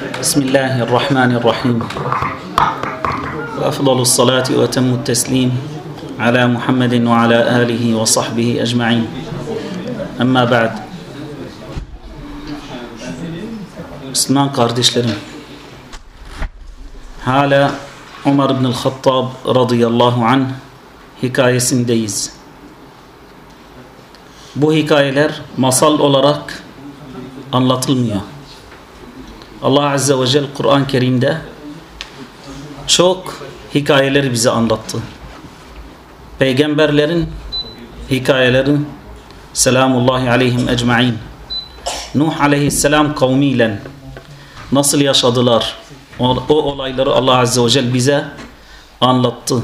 بسم الله الرحمن الرحيم وأفضل الصلاة وأتم التسليم على محمد وعلى آله وصحبه أجمعين أما بعد Müslüman kardeşlerim hala Ömer bin el-Hattab radıyallahu anh hikayesindeyiz. Bu hikayeler masal olarak anlatılmıyor. Allah Azze ve Celle Kur'an-ı Kerim'de çok hikayeleri bize anlattı. Peygamberlerin hikayeleri selamullahi aleyhim ecmain Nuh aleyhisselam kavmiyle nasıl yaşadılar o, o olayları Allah Azze ve Celle bize anlattı.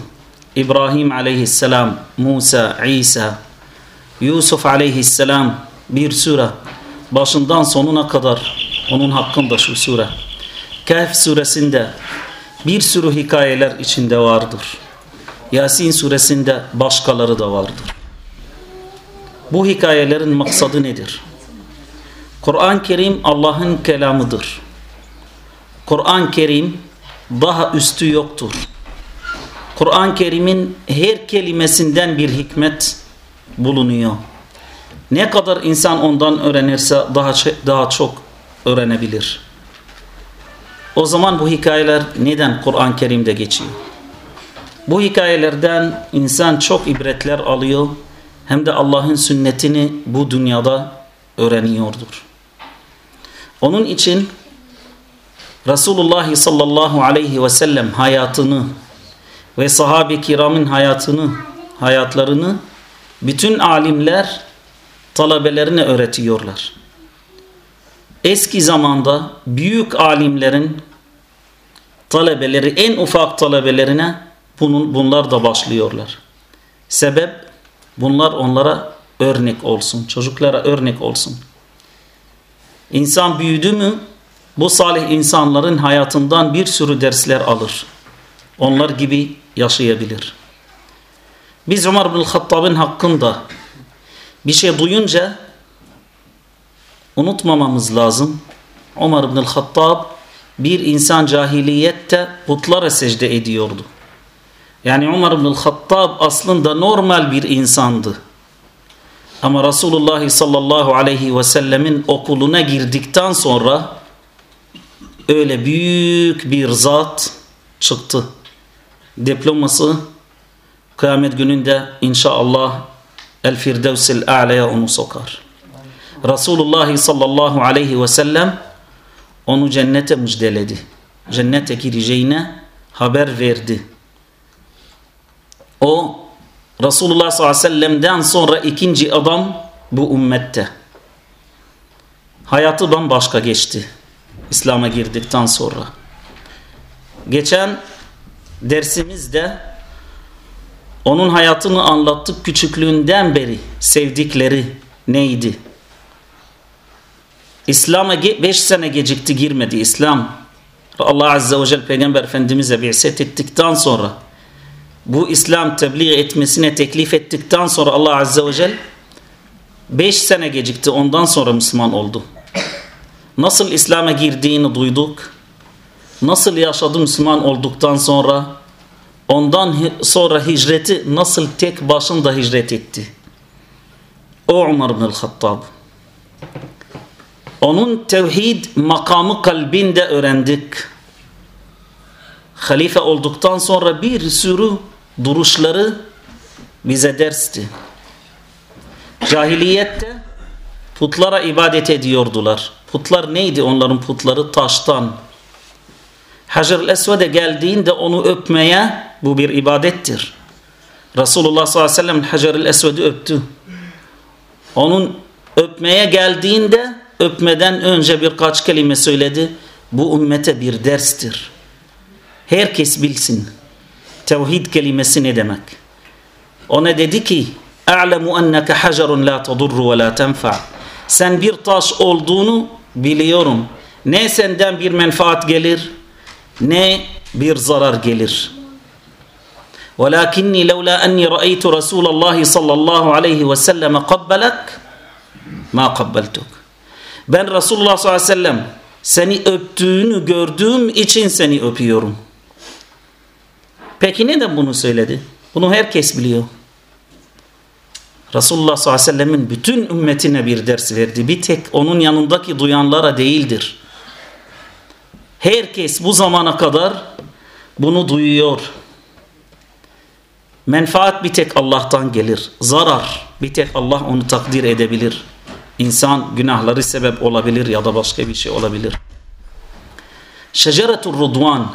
İbrahim aleyhisselam, Musa, İsa, Yusuf aleyhisselam bir sure başından sonuna kadar onun hakkında şu sure. Kehf suresinde bir sürü hikayeler içinde vardır. Yasin suresinde başkaları da vardır. Bu hikayelerin maksadı nedir? Kur'an-ı Kerim Allah'ın kelamıdır. Kur'an-ı Kerim daha üstü yoktur. Kur'an-ı Kerim'in her kelimesinden bir hikmet bulunuyor. Ne kadar insan ondan öğrenirse daha daha çok öğrenebilir. O zaman bu hikayeler neden Kur'an-ı Kerim'de geçiyor? Bu hikayelerden insan çok ibretler alıyor hem de Allah'ın sünnetini bu dünyada öğreniyordur. Onun için Resulullah sallallahu aleyhi ve sellem hayatını ve sahabe kiramın hayatını, hayatlarını bütün alimler talebelerine öğretiyorlar. Eski zamanda büyük alimlerin talebeleri en ufak talebelerine bunun, bunlar da başlıyorlar. Sebep bunlar onlara örnek olsun. Çocuklara örnek olsun. İnsan büyüdü mü bu salih insanların hayatından bir sürü dersler alır. Onlar gibi yaşayabilir. Biz Ömer bin Hattab'ın hakkında bir şey duyunca unutmamamız lazım. Ömer bin Hattab bir insan cahiliyette putlara secde ediyordu. Yani Ömer bin Hattab aslında normal bir insandı. Ama Resulullah sallallahu aleyhi ve sellemin okuluna girdikten sonra öyle büyük bir zat çıktı. Diploması kıyamet gününde inşallah El Firdevsil A'la'ya onu sokar. Resulullah sallallahu aleyhi ve sellem onu cennete müjdeledi. Cennete gireceğine haber verdi. O Resulullah sallallahu aleyhi ve sellem'den sonra ikinci adam bu ümmette. Hayatı bambaşka geçti. İslam'a girdikten sonra. Geçen dersimizde onun hayatını anlattık küçüklüğünden beri sevdikleri neydi? İslam'a 5 sene gecikti girmedi İslam. Allah Azze ve Celle Peygamber Efendimiz'e bi'set ettikten sonra bu İslam tebliğ etmesine teklif ettikten sonra Allah Azze ve Celle 5 sene gecikti ondan sonra Müslüman oldu. Nasıl İslam'a girdiğini duyduk. Nasıl yaşadı Müslüman olduktan sonra ondan sonra hicreti nasıl tek başında hicret etti. O Umar bin el-Hattab. Onun tevhid makamı kalbinde öğrendik. Halife olduktan sonra bir sürü duruşları bize dersti. Cahiliyette putlara ibadet ediyordular. Putlar neydi onların putları? Taştan. Hacer-ül Esved'e geldiğinde onu öpmeye bu bir ibadettir. Resulullah sallallahu aleyhi ve sellem Hacer-ül Esved'i öptü. Onun öpmeye geldiğinde öpmeden önce birkaç kelime söyledi. Bu ümmete bir derstir. Herkes bilsin. Tevhid kelimesi ne demek? Ona dedi ki اَعْلَمُ أَنَّكَ حَجَرٌ لَا تَضُرُّ وَلَا تَنْفَعُ Sen bir taş olduğunu biliyorum. Ne senden bir menfaat gelir ne bir zarar gelir. ولكني لولا أني رأيت رسول الله صلى الله عليه وسلم قبلك ما قبلتك ben Resulullah sallallahu aleyhi ve sellem Seni öptüğünü gördüğüm için seni öpüyorum. Peki neden bunu söyledi? Bunu herkes biliyor. Resulullah sallallahu aleyhi ve sellemin bütün ümmetine bir ders verdi. Bir tek onun yanındaki duyanlara değildir. Herkes bu zamana kadar bunu duyuyor. Menfaat bir tek Allah'tan gelir. Zarar bir tek Allah onu takdir edebilir. İnsan günahları sebep olabilir ya da başka bir şey olabilir. Şeceretur Rudvan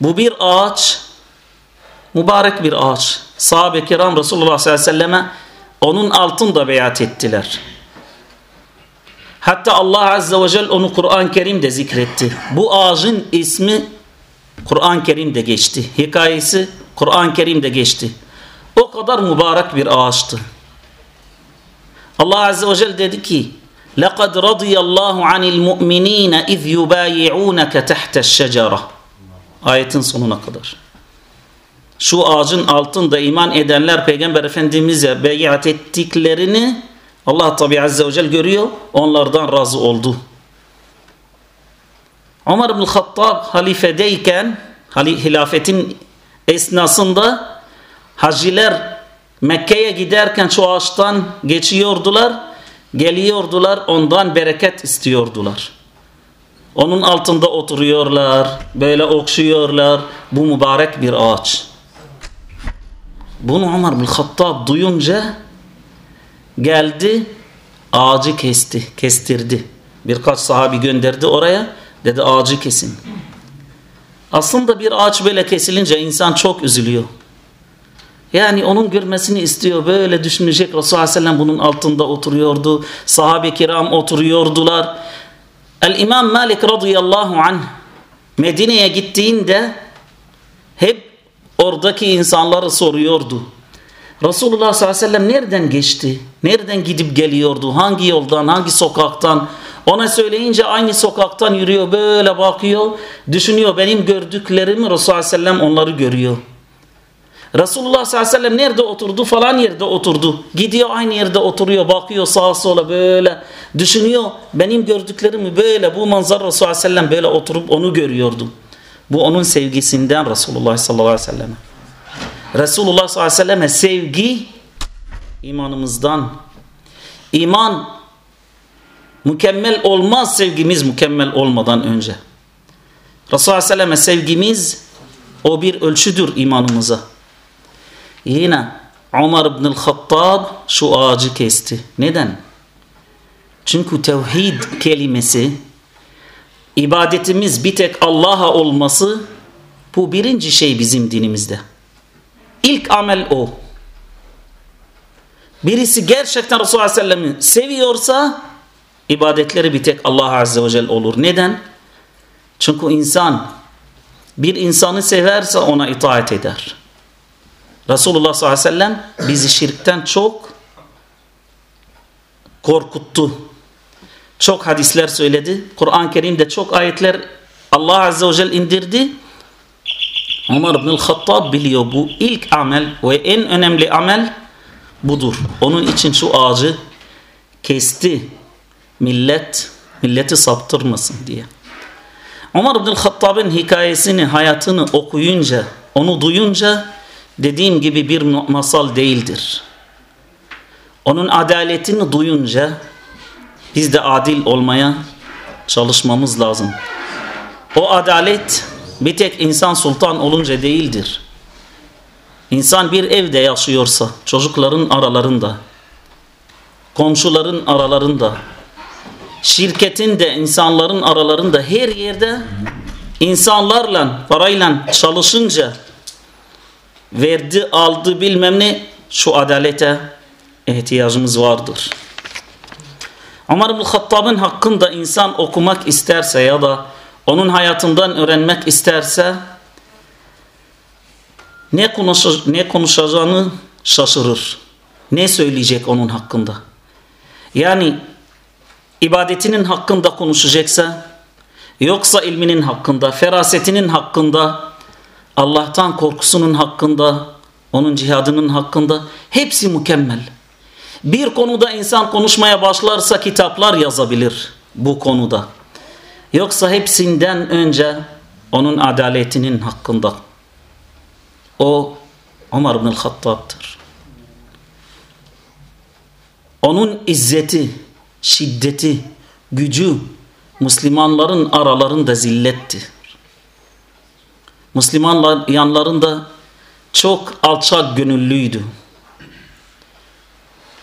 bu bir ağaç mübarek bir ağaç. Sahabe-i kiram Resulullah sallallahu aleyhi ve selleme onun altında beyat ettiler. Hatta Allah azze ve celle onu Kur'an-ı Kerim'de zikretti. Bu ağacın ismi Kur'an-ı Kerim'de geçti. Hikayesi Kur'an-ı Kerim'de geçti. O kadar mübarek bir ağaçtı. Allah azze ve celle dedi ki لَقَدْ رَضِيَ اللّٰهُ عَنِ الْمُؤْمِنِينَ اِذْ يُبَايِعُونَكَ تَحْتَ الشَّجَرَةِ Ayetin sonuna kadar. Şu ağacın altında iman edenler Peygamber Efendimiz'e beyat ettiklerini Allah tabi azze ve celle görüyor. Onlardan razı oldu. Ömer ibn Hattab halifedeyken hilafetin esnasında haciler Mekke'ye giderken şu ağaçtan geçiyordular. Geliyordular ondan bereket istiyordular. Onun altında oturuyorlar. Böyle okşuyorlar. Bu mübarek bir ağaç. Bunu Ömer bin Hattab duyunca geldi ağacı kesti, kestirdi. Birkaç sahabi gönderdi oraya. Dedi ağacı kesin. Aslında bir ağaç böyle kesilince insan çok üzülüyor. Yani onun görmesini istiyor. Böyle düşünecek Resulullah Aleyhisselam bunun altında oturuyordu. Sahabe-i kiram oturuyordular. El-İmam Malik radıyallahu anh Medine'ye gittiğinde hep oradaki insanları soruyordu. Resulullah sallallahu aleyhi ve sellem nereden geçti? Nereden gidip geliyordu? Hangi yoldan, hangi sokaktan? Ona söyleyince aynı sokaktan yürüyor, böyle bakıyor, düşünüyor. Benim gördüklerimi Resulullah sallallahu aleyhi ve sellem onları görüyor. Resulullah sallallahu aleyhi ve sellem nerede oturdu? Falan yerde oturdu. Gidiyor aynı yerde oturuyor, bakıyor sağa sola böyle. Düşünüyor, benim gördüklerimi böyle, bu manzara Resulullah sallallahu aleyhi ve sellem böyle oturup onu görüyordu. Bu onun sevgisinden Resulullah sallallahu aleyhi ve sellem. Resulullah sallallahu aleyhi ve selleme sevgi imanımızdan. İman mükemmel olmaz sevgimiz mükemmel olmadan önce. Resulullah sallallahu aleyhi ve selleme sevgimiz o bir ölçüdür imanımıza. Yine Umar ibn el-Hattab şu ağacı kesti. Neden? Çünkü tevhid kelimesi ibadetimiz bir tek Allah'a olması bu birinci şey bizim dinimizde. İlk amel o. Birisi gerçekten Resulullah Aleyhisselam'ı seviyorsa ibadetleri bir tek Allah Azze ve Celle olur. Neden? Çünkü insan bir insanı severse ona itaat eder. Resulullah sallallahu aleyhi ve sellem bizi şirkten çok korkuttu. Çok hadisler söyledi. Kur'an-ı Kerim'de çok ayetler Allah Azze ve Celle indirdi. Umar ibn Hattab biliyor bu ilk amel ve en önemli amel budur. Onun için şu ağacı kesti. Millet, milleti saptırmasın diye. Umar ibn Hattab'ın hikayesini, hayatını okuyunca, onu duyunca dediğim gibi bir masal değildir. Onun adaletini duyunca biz de adil olmaya çalışmamız lazım. O adalet bir tek insan sultan olunca değildir. İnsan bir evde yaşıyorsa çocukların aralarında, komşuların aralarında, şirketin de insanların aralarında her yerde insanlarla, parayla çalışınca verdi, aldı bilmem ne şu adalete ihtiyacımız vardır. Ömer bin Hattab'ın hakkında insan okumak isterse ya da onun hayatından öğrenmek isterse ne, konuşa, ne konuşacağını şaşırır. Ne söyleyecek onun hakkında? Yani ibadetinin hakkında konuşacaksa yoksa ilminin hakkında, ferasetinin hakkında, Allah'tan korkusunun hakkında, onun cihadının hakkında hepsi mükemmel. Bir konuda insan konuşmaya başlarsa kitaplar yazabilir bu konuda. Yoksa hepsinden önce onun adaletinin hakkında. O Ömer bin Hattab'tır. Onun izzeti, şiddeti, gücü Müslümanların aralarında zilletti. Müslümanlar yanlarında çok alçak gönüllüydü.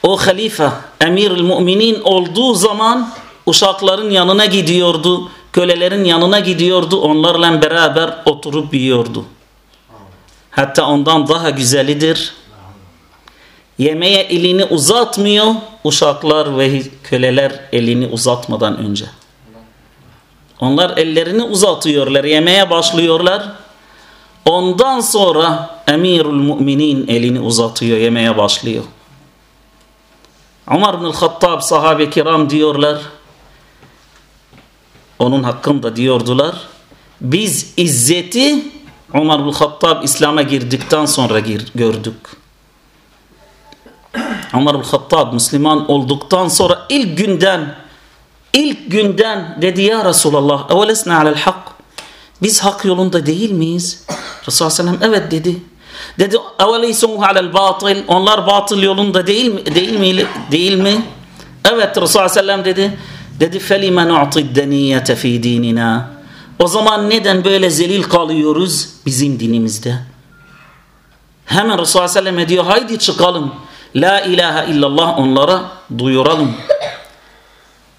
O halife emir müminin olduğu zaman uşakların yanına gidiyordu, kölelerin yanına gidiyordu, onlarla beraber oturup yiyordu. Hatta ondan daha güzelidir. Yemeğe elini uzatmıyor, uşaklar ve köleler elini uzatmadan önce. Onlar ellerini uzatıyorlar, yemeğe başlıyorlar. Ondan sonra emirul müminin elini uzatıyor, yemeye başlıyor. Umar bin Hattab sahabe kiram diyorlar. Onun hakkında diyordular. Biz izzeti Umar bin Hattab İslam'a girdikten sonra gördük. Umar bin Hattab Müslüman olduktan sonra ilk günden ilk günden dedi ya Resulallah evelesne alel biz hak yolunda değil miyiz? Resulullah sellem evet dedi. Dedi eveleysuhu alel batıl onlar batıl yolunda değil mi? Değil mi? Değil mi? Evet Resulullah sellem dedi. Dedi felime nu'tid deniyete fi dinina. O zaman neden böyle zelil kalıyoruz bizim dinimizde? Hemen Resulullah sellem diyor haydi çıkalım. La ilahe illallah onlara duyuralım.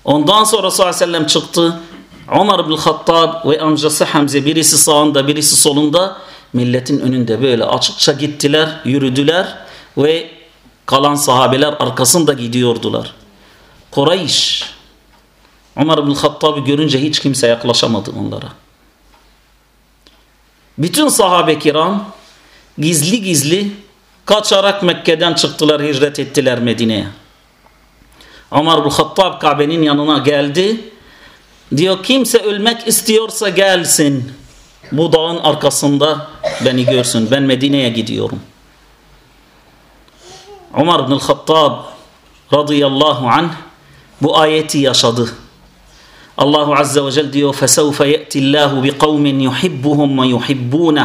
Ondan sonra Resulullah sellem çıktı. Ömer bin Hattab ve amcası Hamze birisi sağında birisi solunda milletin önünde böyle açıkça gittiler, yürüdüler ve kalan sahabeler arkasında gidiyordular. Kureyş Ömer bin Hattab'ı görünce hiç kimse yaklaşamadı onlara. Bütün sahabe kiram gizli gizli kaçarak Mekke'den çıktılar, hicret ettiler Medine'ye. Ömer bin Hattab Kabe'nin yanına geldi. Diyor kimse ölmek istiyorsa gelsin. Bu dağın arkasında beni görsün. Ben Medine'ye gidiyorum. Ömer bin Hattab radıyallahu anh bu ayeti yaşadı. Allahu Azze ve Celle diyor فَسَوْفَ يَأْتِ اللّٰهُ بِقَوْمٍ يُحِبُّهُمْ وَيُحِبُّونَ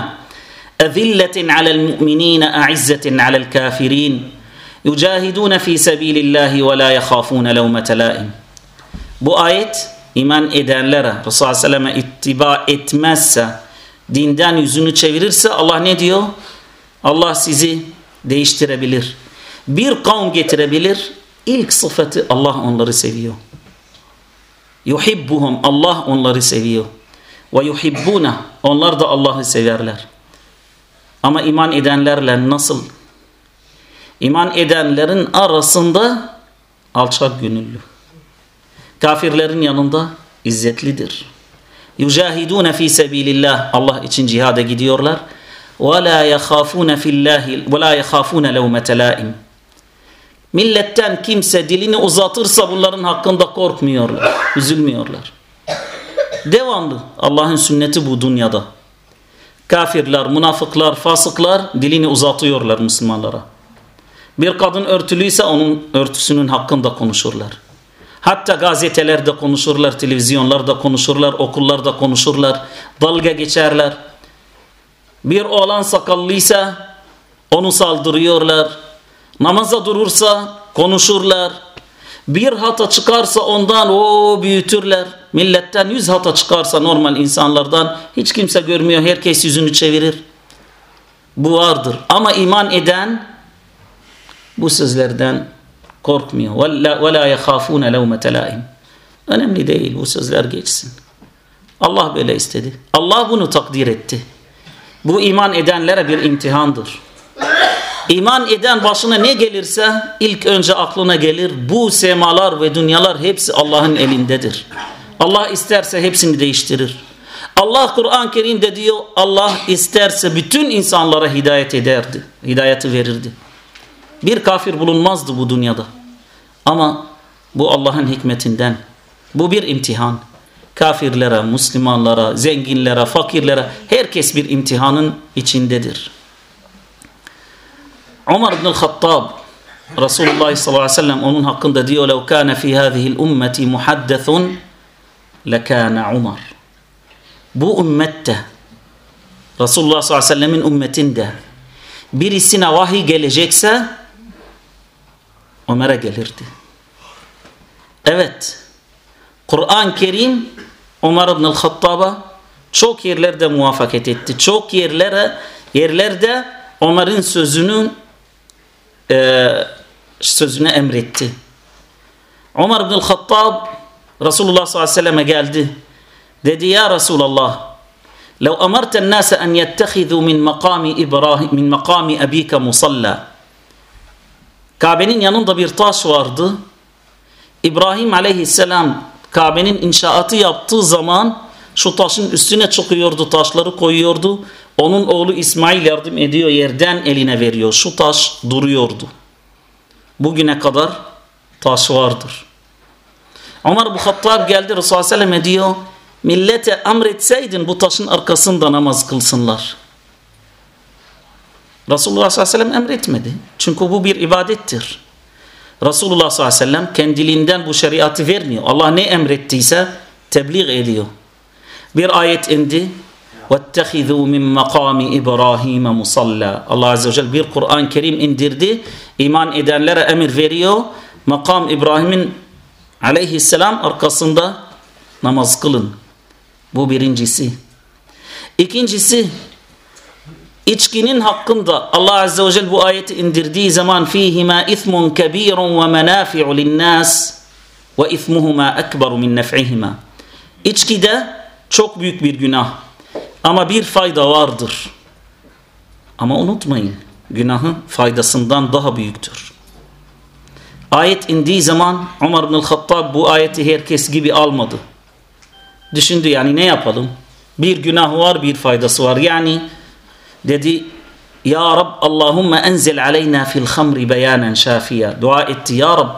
أَذِلَّةٍ عَلَى الْمُؤْمِنِينَ أَعِزَّةٍ عَلَى الْكَافِرِينَ يُجَاهِدُونَ فِي سَب۪يلِ اللّٰهِ وَلَا يَخَافُونَ لَوْمَةَ لَائِمٍ Bu ayet iman edenlere Resulullah Aleyhisselam'a ittiba etmezse dinden yüzünü çevirirse Allah ne diyor? Allah sizi değiştirebilir. Bir kavm getirebilir. İlk sıfatı Allah onları seviyor. Yuhibbuhum Allah onları seviyor. Ve yuhibbuna onlar da Allah'ı severler. Ama iman edenlerle nasıl? İman edenlerin arasında alçak gönüllü. Kafirlerin yanında izzetlidir. Yücahidune fi sebilillah Allah için cihada gidiyorlar. Ve la yahafune fillahi ve la yahafune levmete laim. Milletten kimse dilini uzatırsa bunların hakkında korkmuyorlar, üzülmüyorlar. Devamlı Allah'ın sünneti bu dünyada. Kafirler, münafıklar, fasıklar dilini uzatıyorlar Müslümanlara. Bir kadın örtülüyse onun örtüsünün hakkında konuşurlar. Hatta gazetelerde konuşurlar, televizyonlarda konuşurlar, okullarda konuşurlar, dalga geçerler. Bir oğlan sakallıysa onu saldırıyorlar. Namaza durursa konuşurlar. Bir hata çıkarsa ondan o büyütürler. Milletten yüz hata çıkarsa normal insanlardan hiç kimse görmüyor. Herkes yüzünü çevirir. Bu vardır. Ama iman eden bu sözlerden korkmuyor. Ve la yahafuna levmete laim. Önemli değil bu sözler geçsin. Allah böyle istedi. Allah bunu takdir etti. Bu iman edenlere bir imtihandır. İman eden başına ne gelirse ilk önce aklına gelir. Bu semalar ve dünyalar hepsi Allah'ın elindedir. Allah isterse hepsini değiştirir. Allah Kur'an-ı Kerim'de diyor Allah isterse bütün insanlara hidayet ederdi. Hidayeti verirdi Bir kafir bulunmazdı bu dünyada. Ama bu Allah'ın hikmetinden. Bu bir imtihan. Kafirlere, Müslümanlara, zenginlere, fakirlere herkes bir imtihanın içindedir. Umar ibn Hattab Resulullah sallallahu aleyhi ve sellem onun hakkında diyor لو كان في هذه الأمة محدث lekâne Umar. Bu ümmette Resulullah sallallahu aleyhi ve sellemin ümmetinde birisine vahiy gelecekse Ömer'e gelirdi. Evet. Kur'an-ı Kerim Ömer ibn Hattab'a çok yerlerde muvaffakat etti. Çok yerlere yerlerde Ömer'in sözünün e, sözüne emretti. Ömer ibn Hattab Resulullah sallallahu aleyhi ve selleme geldi. Dedi ya Resulallah لو أمرت الناس أن يتخذوا من مقام إبراهيم من مقام أبيك مصلى Kabe'nin yanında bir taş vardı. İbrahim aleyhisselam Kabe'nin inşaatı yaptığı zaman şu taşın üstüne çıkıyordu, taşları koyuyordu. Onun oğlu İsmail yardım ediyor, yerden eline veriyor. Şu taş duruyordu. Bugüne kadar taş vardır. Ömer bu Hattab geldi Resulullah Aleyhisselam'a diyor millete emretseydin bu taşın arkasında namaz kılsınlar. Resulullah sallallahu aleyhi ve sellem emretmedi. Çünkü bu bir ibadettir. Resulullah sallallahu aleyhi ve sellem kendiliğinden bu şeriatı vermiyor. Allah ne emrettiyse tebliğ ediyor. Bir ayet indi. وَاتَّخِذُوا مِنْ مَقَامِ إِبْرَاهِيمَ مُصَلَّى Allah Azze ve Celle bir Kur'an-ı Kerim indirdi. İman edenlere emir veriyor. Makam İbrahim'in aleyhisselam arkasında namaz kılın. Bu birincisi. İkincisi içkinin hakkında Allah Azze ve Celle bu ayeti indirdiği zaman kebirun ve menafi'u linnas ve ithmuhuma ekberu min nef'ihima. İçkide çok büyük bir günah ama bir fayda vardır. Ama unutmayın günahın faydasından daha büyüktür. Ayet indiği zaman Umar bin Hattab bu ayeti herkes gibi almadı. Düşündü yani ne yapalım? Bir günah var bir faydası var. Yani dedi Ya Rab Allahümme enzil aleyna fil hamri beyanen şafiya. Dua etti Ya Rab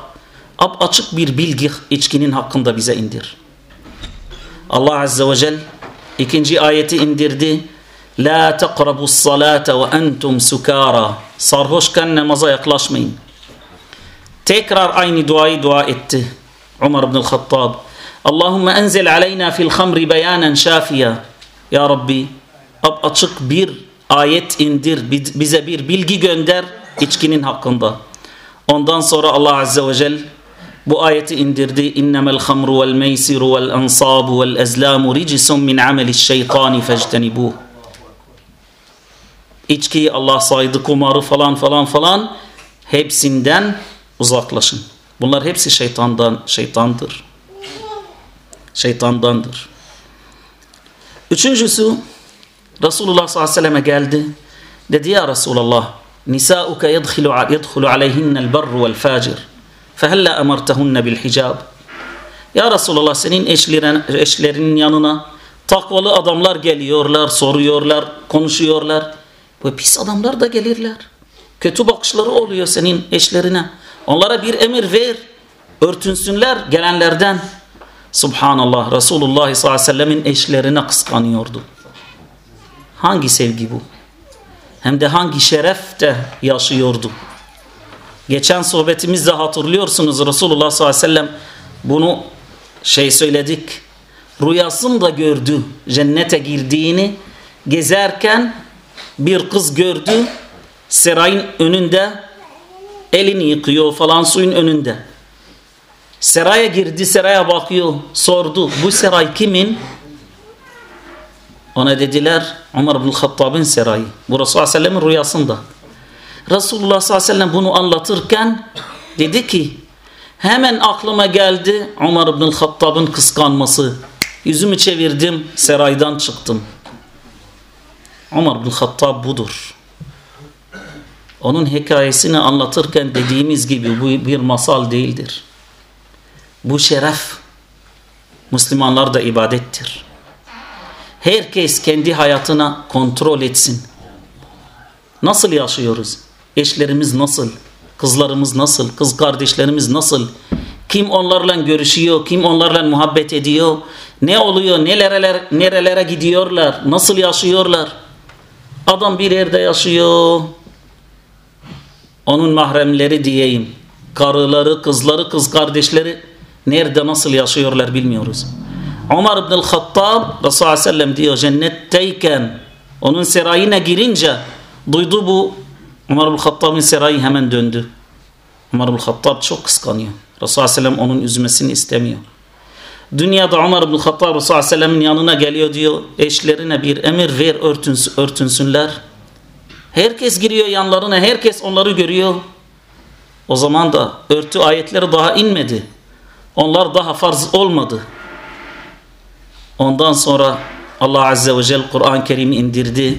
ap açık bir bilgi içkinin hakkında bize indir. Allah Azze ve Celle ikinci ayeti indirdi. La teqrabus salate ve entum sukara. Sarhoşken namaza yaklaşmayın. Tekrar aynı duayı dua etti. Umar ibn Hattab. Allahümme enzil aleyna fil hamri beyanen şafiya. Ya Rabbi açık bir ayet indir bize bir bilgi gönder içkinin hakkında. Ondan sonra Allah Azze ve Celle bu ayeti indirdi. İnnemel hamru vel meysiru vel ansabu vel ezlamu ricisun min ameliş şeytani fectenibuh. İçkiyi Allah saydı, kumarı falan falan falan hepsinden uzaklaşın. Bunlar hepsi şeytandan, şeytandır şeytandandır. Üçüncüsü Resulullah sallallahu aleyhi ve selleme geldi. Dedi ya Resulallah nisauke yedhulu, yedhulu aleyhinnel berru vel facir fehella emartehunne bil hicab Ya Resulallah senin eşlerin, eşlerinin yanına takvalı adamlar geliyorlar, soruyorlar, konuşuyorlar. Bu pis adamlar da gelirler. Kötü bakışları oluyor senin eşlerine. Onlara bir emir ver. Örtünsünler gelenlerden. Subhanallah Resulullah sallallahu aleyhi ve sellemin eşlerine kıskanıyordu. Hangi sevgi bu? Hem de hangi şeref de yaşıyordu. Geçen sohbetimizde hatırlıyorsunuz Resulullah sallallahu aleyhi ve sellem bunu şey söyledik. Rüyasında gördü cennete girdiğini gezerken bir kız gördü serayın önünde elini yıkıyor falan suyun önünde. Seraya girdi, seraya bakıyor, sordu. Bu seray kimin? Ona dediler Ömer bin Hattab'ın serayı. Bu Resulullah Aleyhisselam'ın rüyasında. Resulullah sallallahu aleyhi ve sellem bunu anlatırken dedi ki hemen aklıma geldi Ömer bin Hattab'ın kıskanması. Yüzümü çevirdim, seraydan çıktım. Ömer bin Hattab budur. Onun hikayesini anlatırken dediğimiz gibi bu bir masal değildir. Bu şeref Müslümanlar da ibadettir. Herkes kendi hayatına kontrol etsin. Nasıl yaşıyoruz? Eşlerimiz nasıl? Kızlarımız nasıl? Kız kardeşlerimiz nasıl? Kim onlarla görüşüyor? Kim onlarla muhabbet ediyor? Ne oluyor? Nerelere, nerelere gidiyorlar? Nasıl yaşıyorlar? Adam bir yerde yaşıyor. Onun mahremleri diyeyim. Karıları, kızları, kız kardeşleri Nerede nasıl yaşıyorlar bilmiyoruz. Ömer ibn el-Hattab Resulullah sellem diyor cennetteyken onun serayına girince duydu bu Ömer ibn Hattab'ın serayı hemen döndü. Ömer ibn Hattab çok kıskanıyor. Resulullah sellem onun üzmesini istemiyor. Dünyada Ömer ibn Hattab Resulullah sellemin yanına geliyor diyor eşlerine bir emir ver örtüns örtünsünler. Herkes giriyor yanlarına herkes onları görüyor. O zaman da örtü ayetleri daha inmedi. Onlar daha farz olmadı. Ondan sonra Allah Azze ve Celle Kur'an-ı Kerim'i indirdi.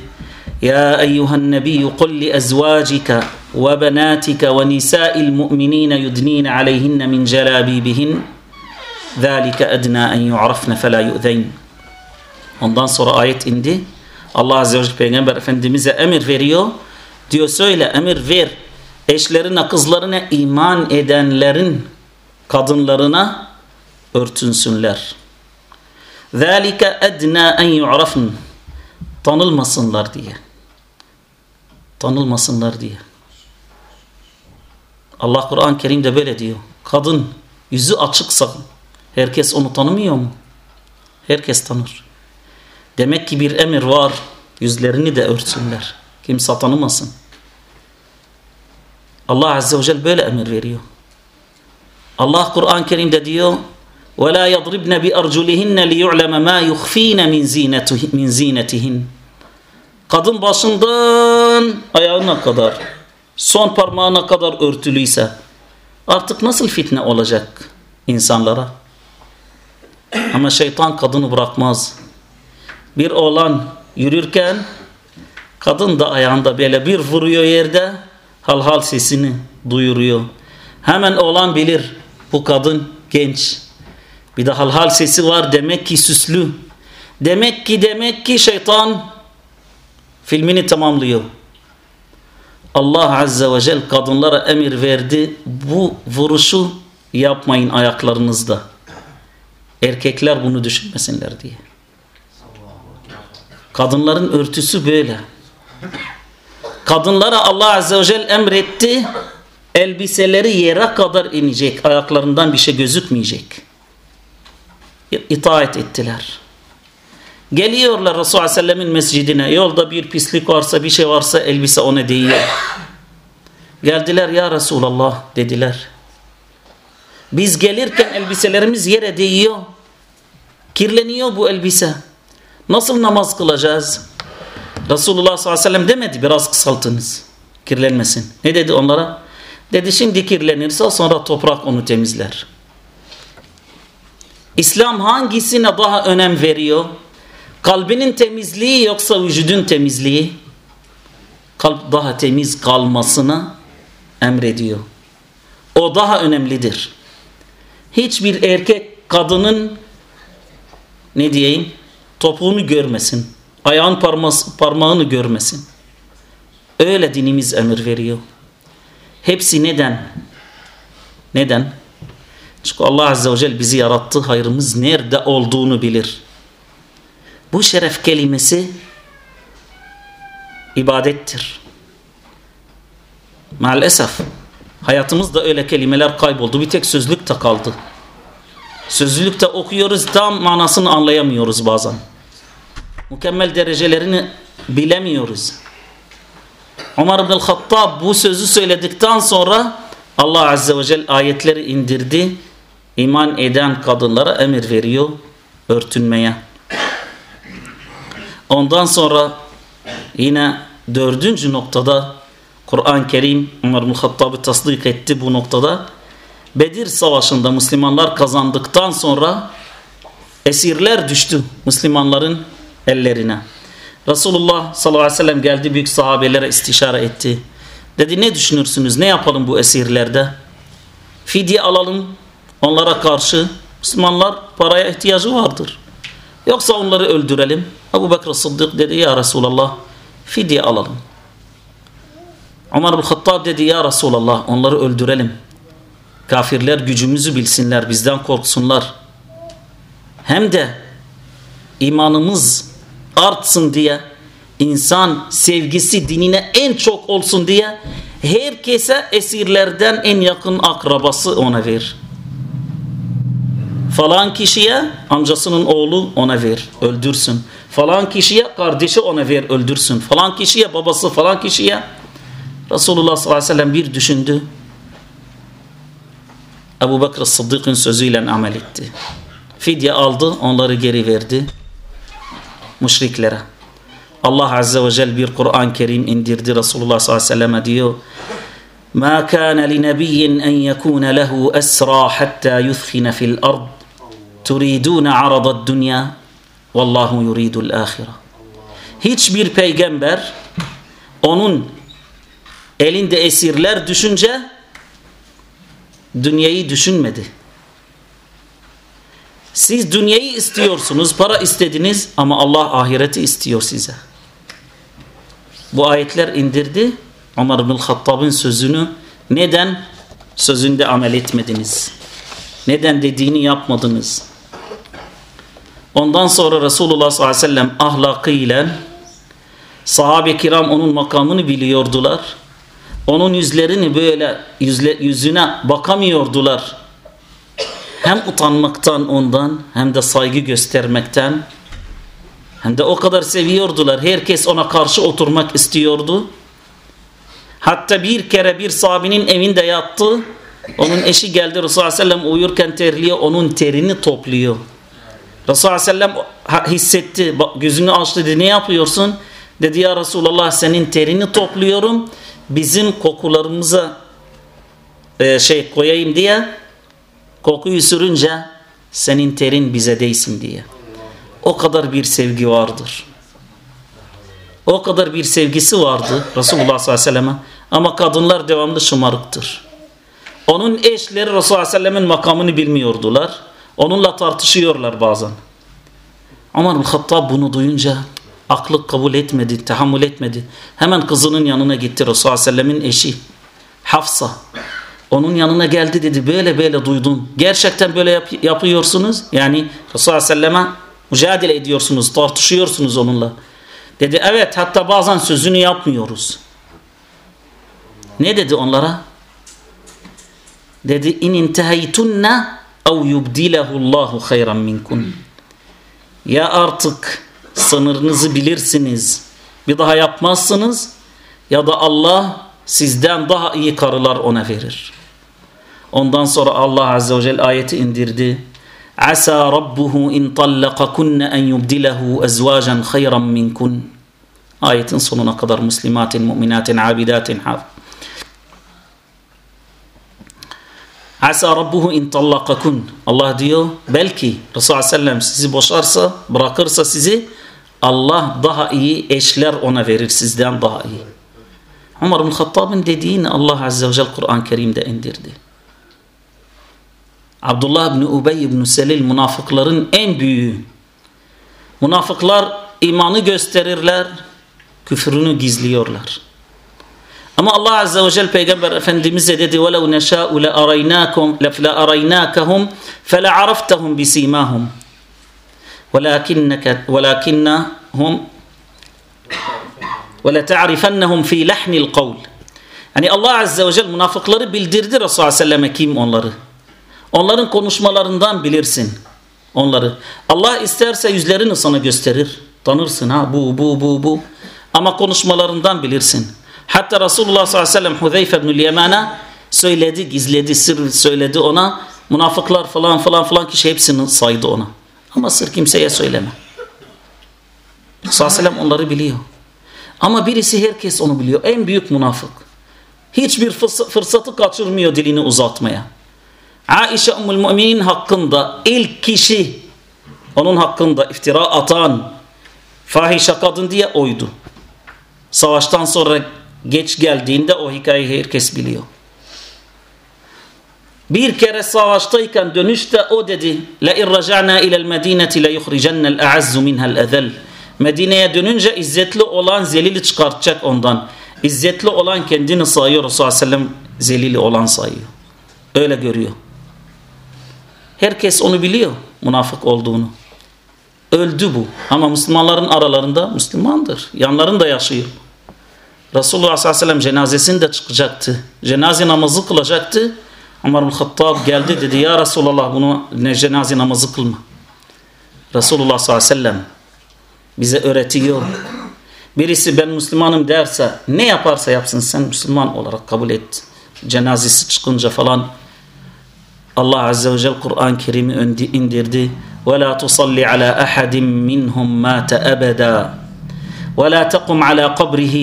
Ya eyyuhan nebiyyü kul li ezvacika ve benatika ve nisa'il mu'minine yudnine aleyhinne min celabibihin ذَٰلِكَ اَدْنَا اَنْ يُعْرَفْنَ فَلَا يُؤْذَيْنَ Ondan sonra ayet indi. Allah Azze ve Celle Peygamber Efendimiz'e emir veriyor. Diyor söyle emir ver. Eşlerine kızlarına iman edenlerin kadınlarına örtünsünler. ذَٰلِكَ اَدْنَا اَنْ يُعْرَفْنَ Tanılmasınlar diye. Tanılmasınlar diye. Allah Kur'an-ı Kerim'de böyle diyor. Kadın yüzü açıksa herkes onu tanımıyor mu? Herkes tanır. Demek ki bir emir var. Yüzlerini de örtsünler. Kimse tanımasın. Allah Azze ve Celle böyle emir veriyor. Allah Kur'an-ı Kerim'de diyor وَلَا يَضْرِبْنَ بِأَرْجُلِهِنَّ لِيُعْلَمَ مَا يُخْف۪ينَ مِنْ زِينَتِهِنْ Kadın başından ayağına kadar, son parmağına kadar örtülüyse artık nasıl fitne olacak insanlara? Ama şeytan kadını bırakmaz. Bir oğlan yürürken kadın da ayağında böyle bir vuruyor yerde hal hal sesini duyuruyor. Hemen oğlan bilir bu kadın genç. bir de hal hal sesi var demek ki süslü. Demek ki demek ki şeytan filmini tamamlıyor. Allah Azze ve Celle kadınlara emir verdi. Bu vuruşu yapmayın ayaklarınızda. Erkekler bunu düşünmesinler diye. Kadınların örtüsü böyle. Kadınlara Allah Azze ve Celle emretti. Elbiseleri yere kadar inecek. Ayaklarından bir şey gözükmeyecek. İtaat ettiler. Geliyorlar Resulullah Aleyhisselam'ın mescidine. Yolda bir pislik varsa bir şey varsa elbise ona değiyor. Geldiler ya Resulallah dediler. Biz gelirken elbiselerimiz yere değiyor. Kirleniyor bu elbise. Nasıl namaz kılacağız? Resulullah sallallahu aleyhi ve sellem demedi biraz kısaltınız. Kirlenmesin. Ne dedi onlara? Dedi şimdi kirlenirse sonra toprak onu temizler. İslam hangisine daha önem veriyor? Kalbinin temizliği yoksa vücudun temizliği? Kalp daha temiz kalmasını emrediyor. O daha önemlidir. Hiçbir erkek kadının ne diyeyim topuğunu görmesin. Ayağın parmağını görmesin. Öyle dinimiz emir veriyor. Hepsi neden? Neden? Çünkü Allah Azze ve Celle bizi yarattı. Hayrımız nerede olduğunu bilir. Bu şeref kelimesi ibadettir. Maalesef hayatımızda öyle kelimeler kayboldu. Bir tek sözlükte kaldı. Sözlükte okuyoruz tam manasını anlayamıyoruz bazen. Mükemmel derecelerini bilemiyoruz. Ömer ibn Hattab bu sözü söyledikten sonra Allah Azze ve Celle ayetleri indirdi. İman eden kadınlara emir veriyor örtünmeye. Ondan sonra yine dördüncü noktada Kur'an-ı Kerim Ömer ibn Hattab'ı tasdik etti bu noktada. Bedir Savaşı'nda Müslümanlar kazandıktan sonra esirler düştü Müslümanların ellerine. Resulullah sallallahu aleyhi ve sellem geldi büyük sahabelere istişare etti. Dedi ne düşünürsünüz ne yapalım bu esirlerde? Fidye alalım onlara karşı. Müslümanlar paraya ihtiyacı vardır. Yoksa onları öldürelim. Ebu Bekir Sıddık dedi ya Resulallah fidye alalım. Ömer bin Hattab dedi ya Resulallah onları öldürelim. Kafirler gücümüzü bilsinler bizden korksunlar. Hem de imanımız artsın diye insan sevgisi dinine en çok olsun diye herkese esirlerden en yakın akrabası ona ver. Falan kişiye amcasının oğlu ona ver, öldürsün. Falan kişiye kardeşi ona ver, öldürsün. Falan kişiye babası, falan kişiye. Resulullah sallallahu aleyhi ve sellem bir düşündü. Ebu Bekir Sıddık'ın sözüyle amel etti. Fidye aldı, onları geri verdi. Müşriklere. Allah Azze ve Celle bir Kur'an-ı Kerim indirdi Resulullah sallallahu aleyhi ve sellem diyor. ما كان لنبي أن يكون له أسرى حتى يثخن في الأرض turidun arada dünya vallahu yuridul ahira. Hiçbir peygamber onun elinde esirler düşünce dünyayı düşünmedi. Siz dünyayı istiyorsunuz, para istediniz ama Allah ahireti istiyor size. Bu ayetler indirdi. Ömer bin Hattab'ın sözünü neden sözünde amel etmediniz? Neden dediğini yapmadınız? Ondan sonra Resulullah sallallahu aleyhi ve sellem ahlakıyla sahabe kiram onun makamını biliyordular. Onun yüzlerini böyle yüzle, yüzüne bakamıyordular. Hem utanmaktan ondan hem de saygı göstermekten hem de o kadar seviyordular. Herkes ona karşı oturmak istiyordu. Hatta bir kere bir sahabinin evinde yattı. Onun eşi geldi Resulullah Sellem uyurken terliyor. Onun terini topluyor. Resulullah Sellem hissetti. Gözünü açtı dedi ne yapıyorsun? Dedi ya Resulallah senin terini topluyorum. Bizim kokularımıza e, şey koyayım diye kokuyu sürünce senin terin bize değsin diye. O kadar bir sevgi vardır. O kadar bir sevgisi vardı Resulullah sallallahu aleyhi ve selleme. Ama kadınlar devamlı şımarıktır. Onun eşleri Resulullah sallallahu aleyhi ve sellemin makamını bilmiyordular. Onunla tartışıyorlar bazen. Ömer bin Hattab bunu duyunca aklı kabul etmedi, tahammül etmedi. Hemen kızının yanına gitti Resulullah sallallahu aleyhi ve sellemin eşi Hafsa. Onun yanına geldi dedi böyle böyle duydum. Gerçekten böyle yap yapıyorsunuz. Yani Resulullah sallallahu aleyhi ve selleme mücadele ediyorsunuz, tartışıyorsunuz onunla. Dedi evet hatta bazen sözünü yapmıyoruz. Ne dedi onlara? Dedi in intehaytunna ev yubdilehullahu hayran minkun. Ya artık sınırınızı bilirsiniz. Bir daha yapmazsınız ya da Allah sizden daha iyi karılar ona verir. Ondan sonra Allah Azze ve Celle ayeti indirdi. Asa rabbuhu in tallaqakunna en yubdilehu ezvacan hayran minkun. Ayetin sonuna kadar muslimatin, mu'minatin, abidatin, haf. Asa rabbuhu in tallaqakun. Allah diyor belki Resulullah sellem sizi boşarsa, bırakırsa sizi Allah daha iyi eşler ona verir sizden daha iyi. Umar bin Hattab'ın dediğini Allah Azze ve Celle Kur'an-ı Kerim'de indirdi. Abdullah bin Ubey bin Selil münafıkların en büyüğü. Münafıklar imanı gösterirler, küfrünü gizliyorlar. Ama Allah Azze ve Celle Peygamber Efendimiz'e dedi وَلَوْ نَشَاءُ لَأَرَيْنَاكُمْ لَأَرَيْنَاكَهُمْ فَلَعَرَفْتَهُمْ بِسِيمَاهُمْ وَلَكِنَّكَ وَلَكِنَّهُمْ وَلَتَعْرِفَنَّهُمْ فِي لَحْنِ الْقَوْلِ Yani Allah Azze ve Celle münafıkları bildirdi Resulullah Sellem'e kim onları. Onların konuşmalarından bilirsin onları. Allah isterse yüzlerini sana gösterir. Tanırsın ha bu bu bu bu. Ama konuşmalarından bilirsin. Hatta Resulullah sallallahu aleyhi ve sellem Huzeyfe bin Yemen'e söyledi, gizledi, sır söyledi ona. Münafıklar falan falan falan kişi hepsini saydı ona. Ama sır kimseye söyleme. Sallallahu aleyhi ve sellem onları biliyor. Ama birisi herkes onu biliyor. En büyük münafık. Hiçbir fırsatı kaçırmıyor dilini uzatmaya. Aişe Ummul Müminin hakkında ilk kişi onun hakkında iftira atan fahişe kadın diye oydu. Savaştan sonra geç geldiğinde o hikayeyi herkes biliyor. Bir kere savaştayken dönüşte o dedi la irraca'na ila'l medineti la yukhrijanna'l a'azzu minha'l ezel. Medine'ye dönünce izzetli olan zelili çıkartacak ondan. İzzetli olan kendini sayıyor Resulullah sellem zelili olan sayıyor. Öyle görüyor. Herkes onu biliyor münafık olduğunu. Öldü bu. Ama Müslümanların aralarında Müslümandır. Yanlarında yaşıyor. Resulullah sallallahu aleyhi ve sellem cenazesinde çıkacaktı. Cenaze namazı kılacaktı. Ömer bin Hattab geldi dedi ya Resulallah bunu ne cenaze namazı kılma. Resulullah sallallahu aleyhi ve sellem bize öğretiyor. Birisi ben Müslümanım derse ne yaparsa yapsın sen Müslüman olarak kabul et. Cenazesi çıkınca falan Allah Azze ve Celle Kur'an-ı Kerim'i indirdi. وَلَا تُصَلِّ عَلَى أَحَدٍ مِّنْهُمْ مَاتَ أَبَدًا وَلَا تَقُمْ عَلَى قَبْرِهِ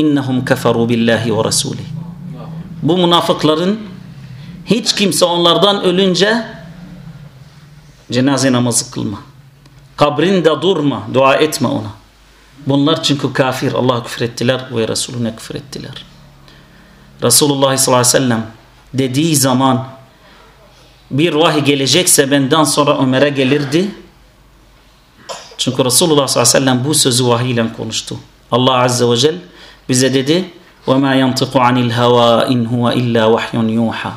اِنَّهُمْ كَفَرُوا بِاللّٰهِ وَرَسُولِهِ Bu münafıkların hiç kimse onlardan ölünce cenaze namazı kılma. Kabrinde durma, dua etme ona. Bunlar çünkü kafir, Allah'a küfür ettiler ve Resulüne küfür ettiler. Resulullah sallallahu aleyhi ve sellem dediği zaman bir vahiy gelecekse benden sonra Ömer'e gelirdi. Çünkü Resulullah sallallahu aleyhi ve sellem bu sözü vahiy ile konuştu. Allah azze ve celle bize dedi وَمَا يَنْطِقُ عَنِ الْهَوَا اِنْ هُوَ اِلَّا وَحْيٌ يُوحَى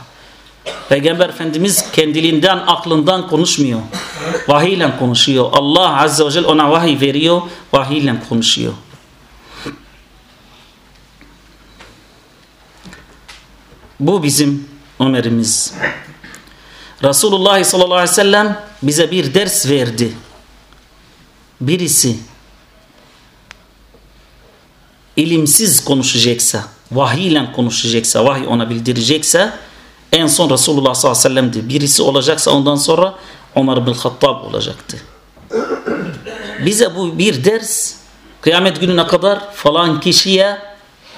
Peygamber Efendimiz kendiliğinden aklından konuşmuyor. Vahiy ile konuşuyor. Allah Azze ve Celle ona vahiy veriyor. Vahiy ile konuşuyor. Bu bizim Ömer'imiz. Resulullah sallallahu aleyhi ve sellem bize bir ders verdi. Birisi ilimsiz konuşacaksa, vahiy ile konuşacaksa, vahiy ona bildirecekse en son Resulullah sallallahu aleyhi ve sellem'di. Birisi olacaksa ondan sonra Ömer bin Hattab olacaktı. Bize bu bir ders kıyamet gününe kadar falan kişiye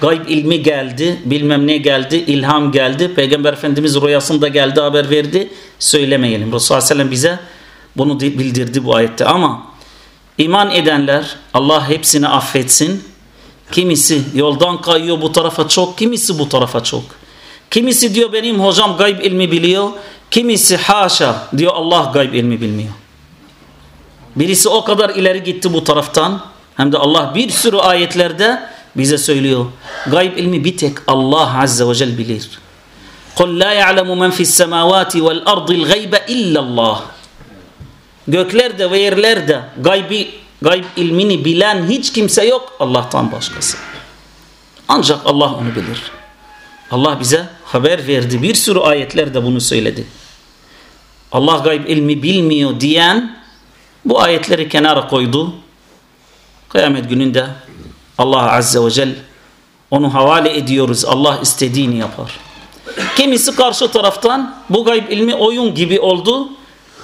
gayb ilmi geldi, bilmem ne geldi, ilham geldi. Peygamber Efendimiz rüyasında geldi haber verdi. Söylemeyelim. Resulullah sallallahu bize bunu bildirdi bu ayette ama iman edenler Allah hepsini affetsin. Kimisi yoldan kayıyor bu tarafa çok, kimisi bu tarafa çok. Kimisi diyor benim hocam gayb ilmi biliyor. Kimisi haşa diyor Allah gayb ilmi bilmiyor. Birisi o kadar ileri gitti bu taraftan. Hem de Allah bir sürü ayetlerde bize söylüyor. Gayb ilmi bir tek Allah Azze ve Celle bilir. قُلْ لَا يَعْلَمُ مَنْ فِي السَّمَاوَاتِ وَالْأَرْضِ الْغَيْبَ اِلَّا اللّٰهِ Göklerde ve yerlerde gaybi, gayb ilmini bilen hiç kimse yok Allah'tan başkası. Ancak Allah onu bilir. Allah bize haber verdi. Bir sürü ayetlerde bunu söyledi. Allah gayb ilmi bilmiyor diyen bu ayetleri kenara koydu. Kıyamet gününde Allah Azze ve Celle onu havale ediyoruz. Allah istediğini yapar. Kimisi karşı taraftan bu gayb ilmi oyun gibi oldu.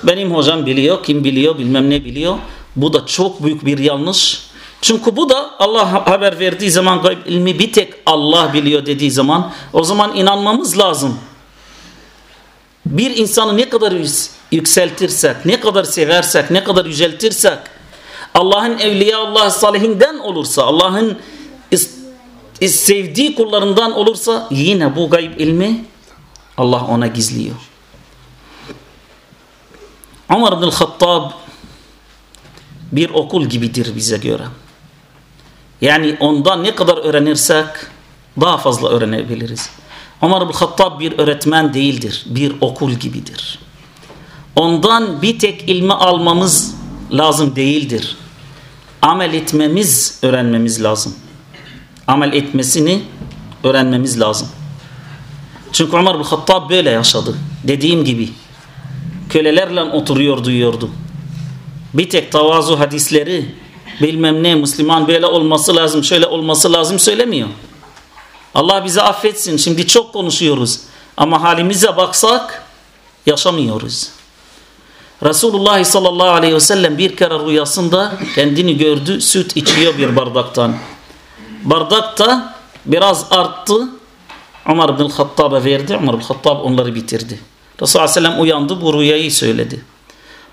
Benim hocam biliyor, kim biliyor, bilmem ne biliyor. Bu da çok büyük bir yanlış. Çünkü bu da Allah haber verdiği zaman gayb ilmi bir tek Allah biliyor dediği zaman o zaman inanmamız lazım. Bir insanı ne kadar yükseltirsek, ne kadar seversek, ne kadar yüceltirsek Allah'ın evliya Allah salihinden olursa, Allah'ın sevdiği kullarından olursa yine bu gayb ilmi Allah ona gizliyor. Ömer bin Hattab bir okul gibidir bize göre. Yani ondan ne kadar öğrenirsek daha fazla öğrenebiliriz. Ömer bin Hattab bir öğretmen değildir. Bir okul gibidir. Ondan bir tek ilmi almamız lazım değildir. Amel etmemiz, öğrenmemiz lazım. Amel etmesini öğrenmemiz lazım. Çünkü Ömer bin Hattab böyle yaşadı. Dediğim gibi kölelerle oturuyor duyuyordu. Bir tek tavazu hadisleri bilmem ne Müslüman böyle olması lazım şöyle olması lazım söylemiyor. Allah bizi affetsin şimdi çok konuşuyoruz ama halimize baksak yaşamıyoruz. Resulullah sallallahu aleyhi ve sellem bir kere rüyasında kendini gördü süt içiyor bir bardaktan. Bardakta biraz arttı Ömer bin Hattab'a verdi. Ömer bin Hattab onları bitirdi. Resulullah sellem uyandı bu rüyayı söyledi.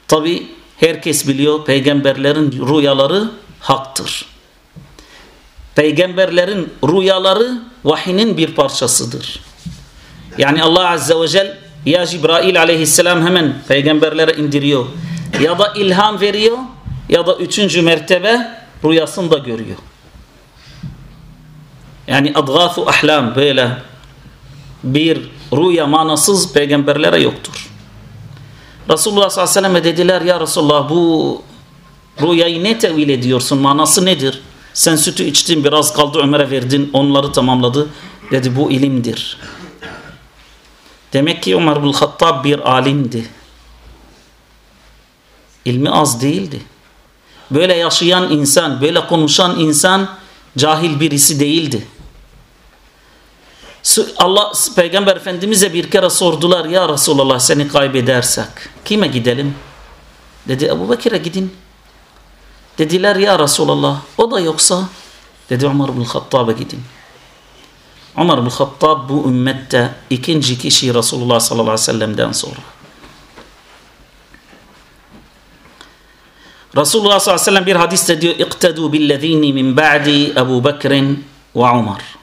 Tabi herkes biliyor peygamberlerin rüyaları haktır. Peygamberlerin rüyaları vahinin bir parçasıdır. Yani Allah Azze ve Celle ya Cibrail aleyhisselam hemen peygamberlere indiriyor. Ya da ilham veriyor ya da üçüncü mertebe rüyasında görüyor. Yani adgâfu ahlam böyle bir rüya manasız peygamberlere yoktur. Resulullah sallallahu aleyhi ve sellem'e dediler ya Resulullah bu rüyayı ne tevil ediyorsun manası nedir? Sen sütü içtin biraz kaldı Ömer'e verdin onları tamamladı. Dedi bu ilimdir. Demek ki Ömer bin Hattab bir alimdi. İlmi az değildi. Böyle yaşayan insan, böyle konuşan insan cahil birisi değildi. Allah Peygamber Efendimiz'e bir kere sordular ya Resulallah seni kaybedersek kime gidelim? Dedi Ebu Bekir'e gidin. Dediler ya Resulallah o da yoksa dedi Ömer bin Hattab'a gidin. Ömer bin Hattab bu ümmette ikinci kişi Resulullah sallallahu aleyhi ve sellem'den sonra. Resulullah sallallahu aleyhi ve sellem bir hadiste diyor İqtedu billezini min ba'di Ebu Bekir'in ve Umar.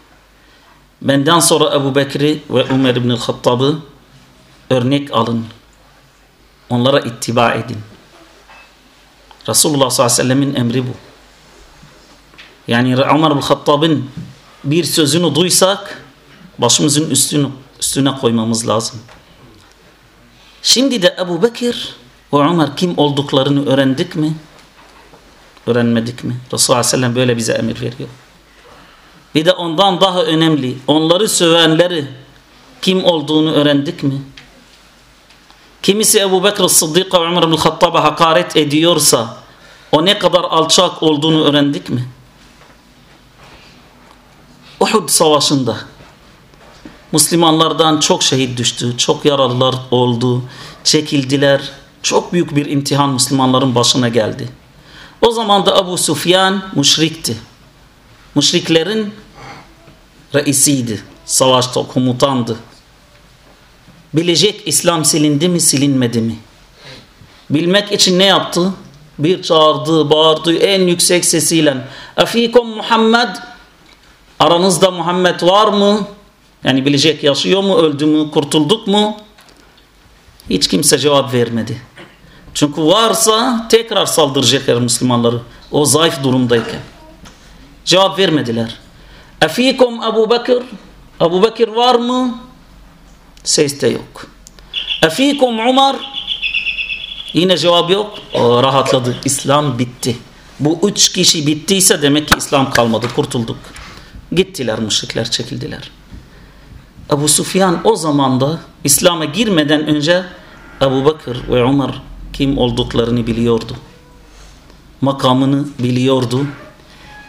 Benden sonra Ebu Bekir'i ve Ömer bin Hattab'ı örnek alın. Onlara ittiba edin. Resulullah sallallahu aleyhi ve sellemin emri bu. Yani Ömer bin Hattab'ın bir sözünü duysak başımızın üstünü, üstüne koymamız lazım. Şimdi de Ebu Bekir ve Ömer kim olduklarını öğrendik mi? Öğrenmedik mi? Resulullah Aleyhisselam böyle bize emir veriyor. Bir de ondan daha önemli onları sövenleri kim olduğunu öğrendik mi? Kimisi Ebu Bekir Sıddık ve Ömer bin Hattab'a hakaret ediyorsa o ne kadar alçak olduğunu öğrendik mi? Uhud savaşında Müslümanlardan çok şehit düştü, çok yaralılar oldu, çekildiler. Çok büyük bir imtihan Müslümanların başına geldi. O zaman da Ebu Sufyan müşrikti. Müşriklerin reisiydi. Savaşta komutandı. Bilecek İslam silindi mi silinmedi mi? Bilmek için ne yaptı? Bir çağırdı, bağırdı en yüksek sesiyle. Afikum Muhammed Aranızda Muhammed var mı? Yani bilecek yaşıyor mu, öldü mü, kurtulduk mu? Hiç kimse cevap vermedi. Çünkü varsa tekrar saldıracaklar Müslümanları. O zayıf durumdayken. Cevap vermediler. Efikum Ebu Bekir. Ebu Bekir var mı? Ses de yok. Efikum Umar. Yine cevap yok. O rahatladı. İslam bitti. Bu üç kişi bittiyse demek ki İslam kalmadı. Kurtulduk. Gittiler müşrikler çekildiler. Ebu Sufyan o zaman da İslam'a girmeden önce Ebu Bakır ve Umar kim olduklarını biliyordu. Makamını biliyordu.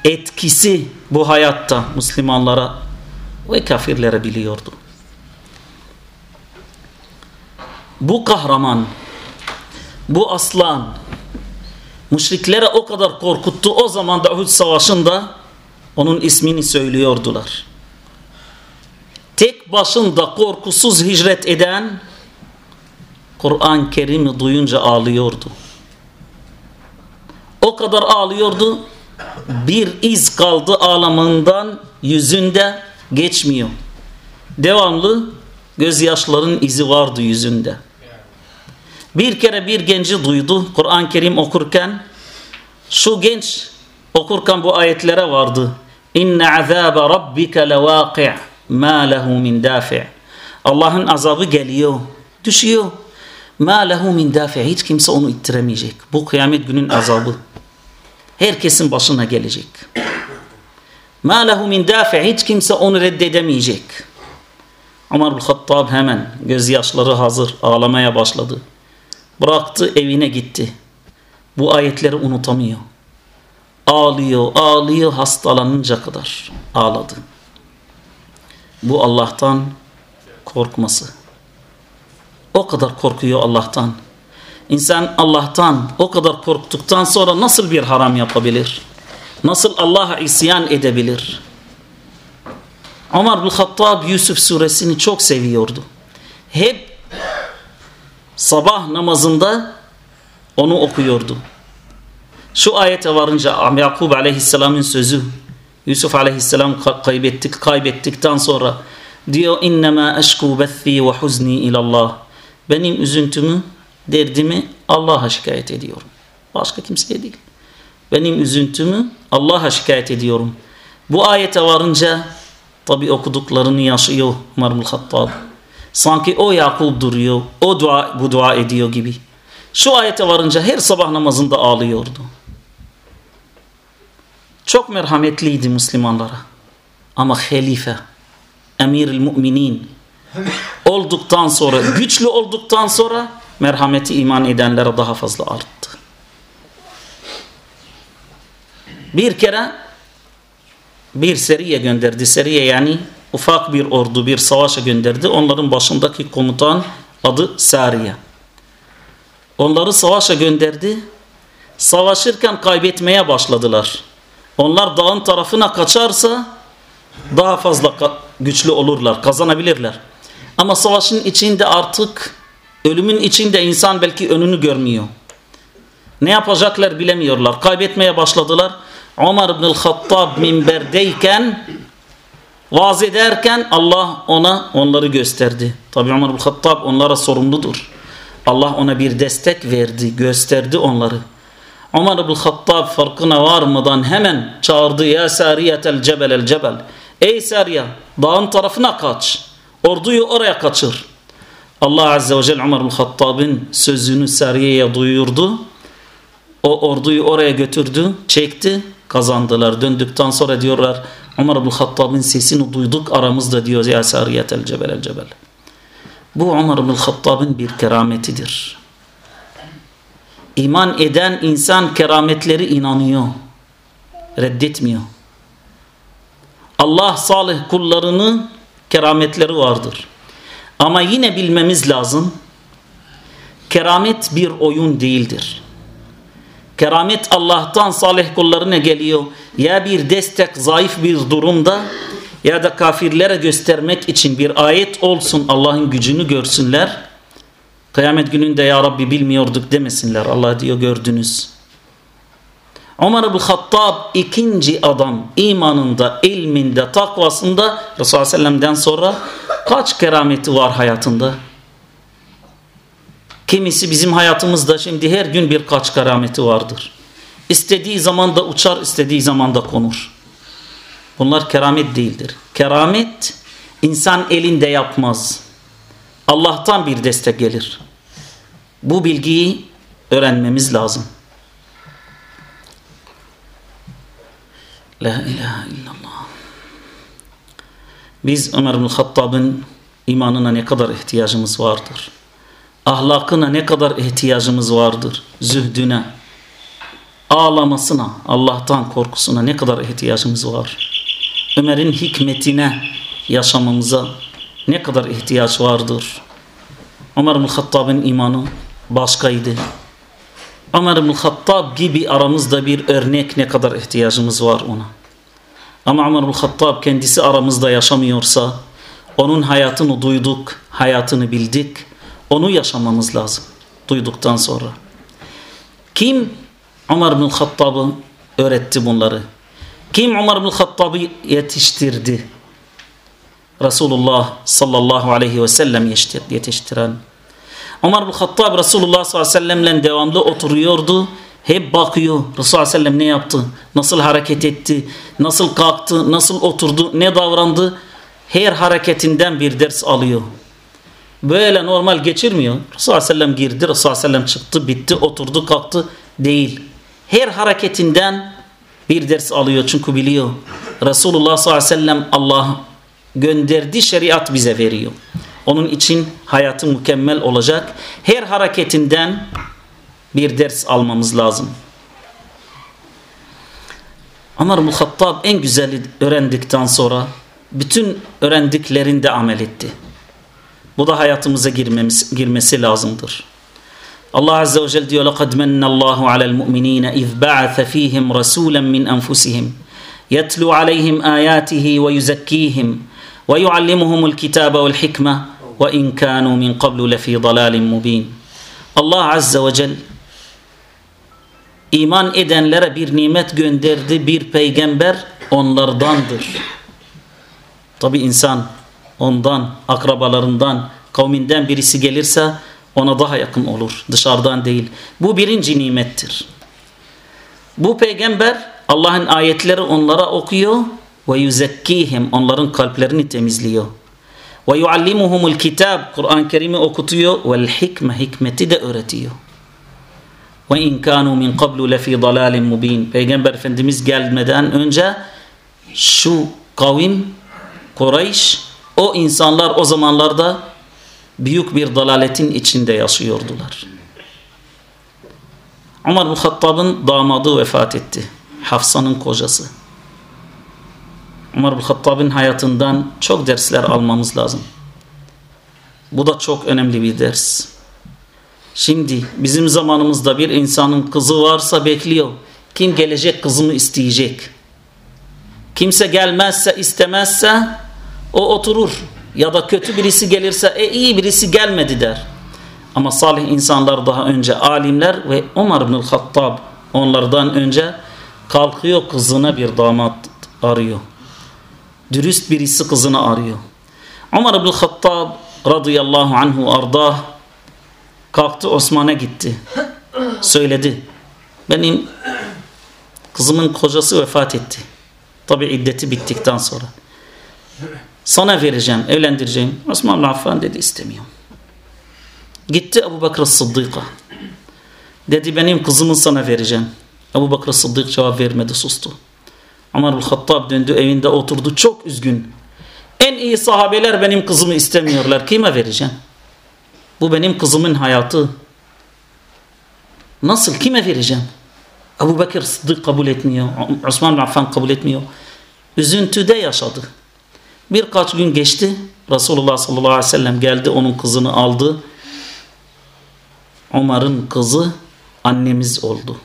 Etkisi bu hayatta Müslümanlara ve kafirlere biliyordu. Bu kahraman, bu aslan müşriklere o kadar korkuttu. O zaman da Uhud Savaşı'nda onun ismini söylüyordular. Tek başında korkusuz hicret eden Kur'an-ı Kerim'i duyunca ağlıyordu. O kadar ağlıyordu bir iz kaldı ağlamandan yüzünde geçmiyor. Devamlı gözyaşların izi vardı yüzünde. Bir kere bir genci duydu Kur'an-ı Kerim okurken şu genç okurken bu ayetlere vardı. İnne azabe rabbike levâki' ma lehu min dafi' Allah'ın azabı geliyor, düşüyor. Ma lehu min dafi' Hiç kimse onu ittiremeyecek. Bu kıyamet günün azabı. Herkesin başına gelecek. Ma lehu min dafi' Hiç kimse onu reddedemeyecek. Ömer Hattab hemen gözyaşları hazır ağlamaya başladı. Bıraktı evine gitti. Bu ayetleri unutamıyor. Ağlıyor, ağlıyor hastalanınca kadar ağladı. Bu Allah'tan korkması. O kadar korkuyor Allah'tan. İnsan Allah'tan o kadar korktuktan sonra nasıl bir haram yapabilir? Nasıl Allah'a isyan edebilir? Ömer bin Hattab Yusuf suresini çok seviyordu. Hep sabah namazında onu okuyordu. Şu ayete varınca Yakub aleyhisselamın sözü Yusuf aleyhisselam kaybettik kaybettikten sonra diyor innema eşku bethi ve huzni ilallah benim üzüntümü derdimi Allah'a şikayet ediyorum. Başka kimseye değil. Benim üzüntümü Allah'a şikayet ediyorum. Bu ayete varınca tabi okuduklarını yaşıyor bin Hattab sanki o Yakub duruyor o dua, bu dua ediyor gibi. Şu ayete varınca her sabah namazında ağlıyordu. Çok merhametliydi Müslümanlara. Ama halife, emir müminin olduktan sonra, güçlü olduktan sonra merhameti iman edenlere daha fazla arttı. Bir kere bir seriye gönderdi. Seriye yani ufak bir ordu bir savaşa gönderdi. Onların başındaki komutan adı Sariye. Onları savaşa gönderdi. Savaşırken kaybetmeye başladılar. Onlar dağın tarafına kaçarsa daha fazla güçlü olurlar, kazanabilirler. Ama savaşın içinde artık ölümün içinde insan belki önünü görmüyor. Ne yapacaklar bilemiyorlar. Kaybetmeye başladılar. Ömer ibn Hattab minberdeyken vaaz ederken Allah ona onları gösterdi. Tabi Ömer ibn Hattab onlara sorumludur. Allah ona bir destek verdi, gösterdi onları. Ömer ibn Hattab farkına varmadan hemen çağırdı ya sariyetel cebel el cebel. Ey Sariye dağın tarafına kaç. Orduyu oraya kaçır. Allah Azze ve Celle Ömer Hattab'ın sözünü Sariye'ye duyurdu. O orduyu oraya götürdü, çekti, kazandılar. Döndükten sonra diyorlar Ömer ibn Hattab'ın sesini duyduk aramızda diyor ya Sariyetel cebel el cebel. Bu Ömer Hattab'ın bir kerametidir. İman eden insan kerametleri inanıyor. Reddetmiyor. Allah salih kullarını kerametleri vardır. Ama yine bilmemiz lazım. Keramet bir oyun değildir. Keramet Allah'tan salih kullarına geliyor. Ya bir destek zayıf bir durumda ya da kafirlere göstermek için bir ayet olsun Allah'ın gücünü görsünler. Kıyamet gününde ya Rabbi bilmiyorduk demesinler. Allah diyor gördünüz. Ömer ibn Hattab ikinci adam imanında, ilminde, takvasında Resulullah Sellem'den sonra kaç kerameti var hayatında? Kimisi bizim hayatımızda şimdi her gün birkaç kerameti vardır. İstediği zaman da uçar, istediği zaman da konur. Bunlar keramet değildir. Keramet insan elinde yapmaz. Allah'tan bir destek gelir. Bu bilgiyi öğrenmemiz lazım. La ilahe illallah. Biz Ömer bin Hattab'ın imanına ne kadar ihtiyacımız vardır. Ahlakına ne kadar ihtiyacımız vardır. Zühdüne, ağlamasına, Allah'tan korkusuna ne kadar ihtiyacımız var. Ömer'in hikmetine, yaşamamıza ne kadar ihtiyaç vardır. Ömer bin Hattab'ın imanı başkaydı. Ömer bin Hattab gibi aramızda bir örnek ne kadar ihtiyacımız var ona. Ama Ömer bin Hattab kendisi aramızda yaşamıyorsa onun hayatını duyduk, hayatını bildik. Onu yaşamamız lazım duyduktan sonra. Kim Ömer bin Hattab'ı öğretti bunları? Kim Ömer bin Hattab'ı yetiştirdi? Resulullah sallallahu aleyhi ve sellem yetiştiren. Ömer bin Hattab Resulullah sallallahu aleyhi ve sellemle devamlı oturuyordu. Hep bakıyor Resulullah sellem ne yaptı, nasıl hareket etti, nasıl kalktı, nasıl oturdu, ne davrandı. Her hareketinden bir ders alıyor. Böyle normal geçirmiyor. Resulullah sellem girdi, Resulullah sellem çıktı, bitti, oturdu, kalktı. Değil. Her hareketinden bir ders alıyor çünkü biliyor. Resulullah sallallahu aleyhi ve sellem Allah gönderdiği şeriat bize veriyor. Onun için hayatı mükemmel olacak. Her hareketinden bir ders almamız lazım. Ömer bin Hattab en güzeli öğrendikten sonra bütün öğrendiklerinde amel etti. Bu da hayatımıza girmemiz, girmesi lazımdır. Allah Azze ve Celle diyor لَقَدْ مَنَّ اللّٰهُ عَلَى الْمُؤْمِنِينَ اِذْ بَعَثَ ف۪يهِمْ رَسُولًا مِنْ أَنْفُسِهِمْ يَتْلُوا عَلَيْهِمْ آيَاتِهِ وَيُزَكِّيهِمْ وَيُعَلِّمُهُمُ الْكِتَابَ وَالْحِكْمَةِ وَاِنْ كَانُوا مِنْ قَبْلُ لَف۪ي ضَلَالٍ مُب۪ينٍ Allah Azze ve Celle iman edenlere bir nimet gönderdi, bir peygamber onlardandır. Tabi insan ondan, akrabalarından, kavminden birisi gelirse ona daha yakın olur. Dışarıdan değil. Bu birinci nimettir. Bu peygamber Allah'ın ayetleri onlara okuyor ve yuzekkihim onların kalplerini temizliyor. Ve yuallimuhumul kitab Kur'an-ı Kerim'i okutuyor ve hikme hikmeti de öğretiyor. Ve in kanu min qablu lefi dalalin mubin. Peygamber Efendimiz gelmeden önce şu kavim Kureyş o insanlar o zamanlarda büyük bir dalaletin içinde yaşıyordular. Ömer bin Hattab'ın damadı vefat etti. Hafsa'nın kocası. Ömer bin Hattab'ın hayatından çok dersler almamız lazım. Bu da çok önemli bir ders. Şimdi bizim zamanımızda bir insanın kızı varsa bekliyor. Kim gelecek kızımı isteyecek. Kimse gelmezse istemezse o oturur. Ya da kötü birisi gelirse e iyi birisi gelmedi der. Ama salih insanlar daha önce alimler ve Ömer bin Hattab onlardan önce kalkıyor kızına bir damat arıyor. Dürüst birisi kızını arıyor. Ömer bin Hattab radıyallahu anhu ardah kalktı Osman'a gitti. Söyledi. Benim kızımın kocası vefat etti. Tabi iddeti bittikten sonra. Sana vereceğim, evlendireceğim. Osman Affan dedi istemiyorum. Gitti Ebu Bakır Sıddık'a. Dedi benim kızımı sana vereceğim. Ebu Bakır Sıddık cevap vermedi sustu. Ömer Hattab döndü evinde oturdu çok üzgün. En iyi sahabeler benim kızımı istemiyorlar. Kime vereceğim? Bu benim kızımın hayatı. Nasıl? Kime vereceğim? Ebu Bekir Sıddık kabul etmiyor. Osman Affan kabul etmiyor. Üzüntüde yaşadı. Birkaç gün geçti. Resulullah sallallahu aleyhi ve sellem geldi onun kızını aldı. Ömer'in kızı annemiz oldu.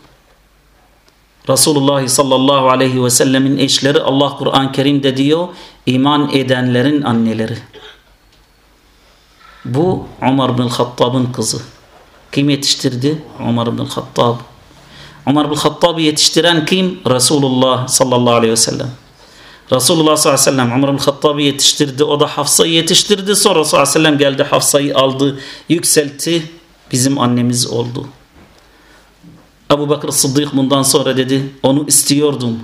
Resulullah sallallahu aleyhi ve sellemin eşleri Allah Kur'an-ı Kerim'de diyor iman edenlerin anneleri. Bu Ömer bin Hattab'ın kızı. Kim yetiştirdi? Ömer bin Hattab. Ömer bin Hattab'ı yetiştiren kim? Resulullah sallallahu aleyhi ve sellem. Resulullah sallallahu aleyhi ve sellem Ömer bin Hattab'ı yetiştirdi. O da Hafsa'yı yetiştirdi. Sonra sallallahu aleyhi ve sellem geldi Hafsa'yı aldı, yükseltti. Bizim annemiz oldu. Ebu Bakır Sıddık bundan sonra dedi onu istiyordum.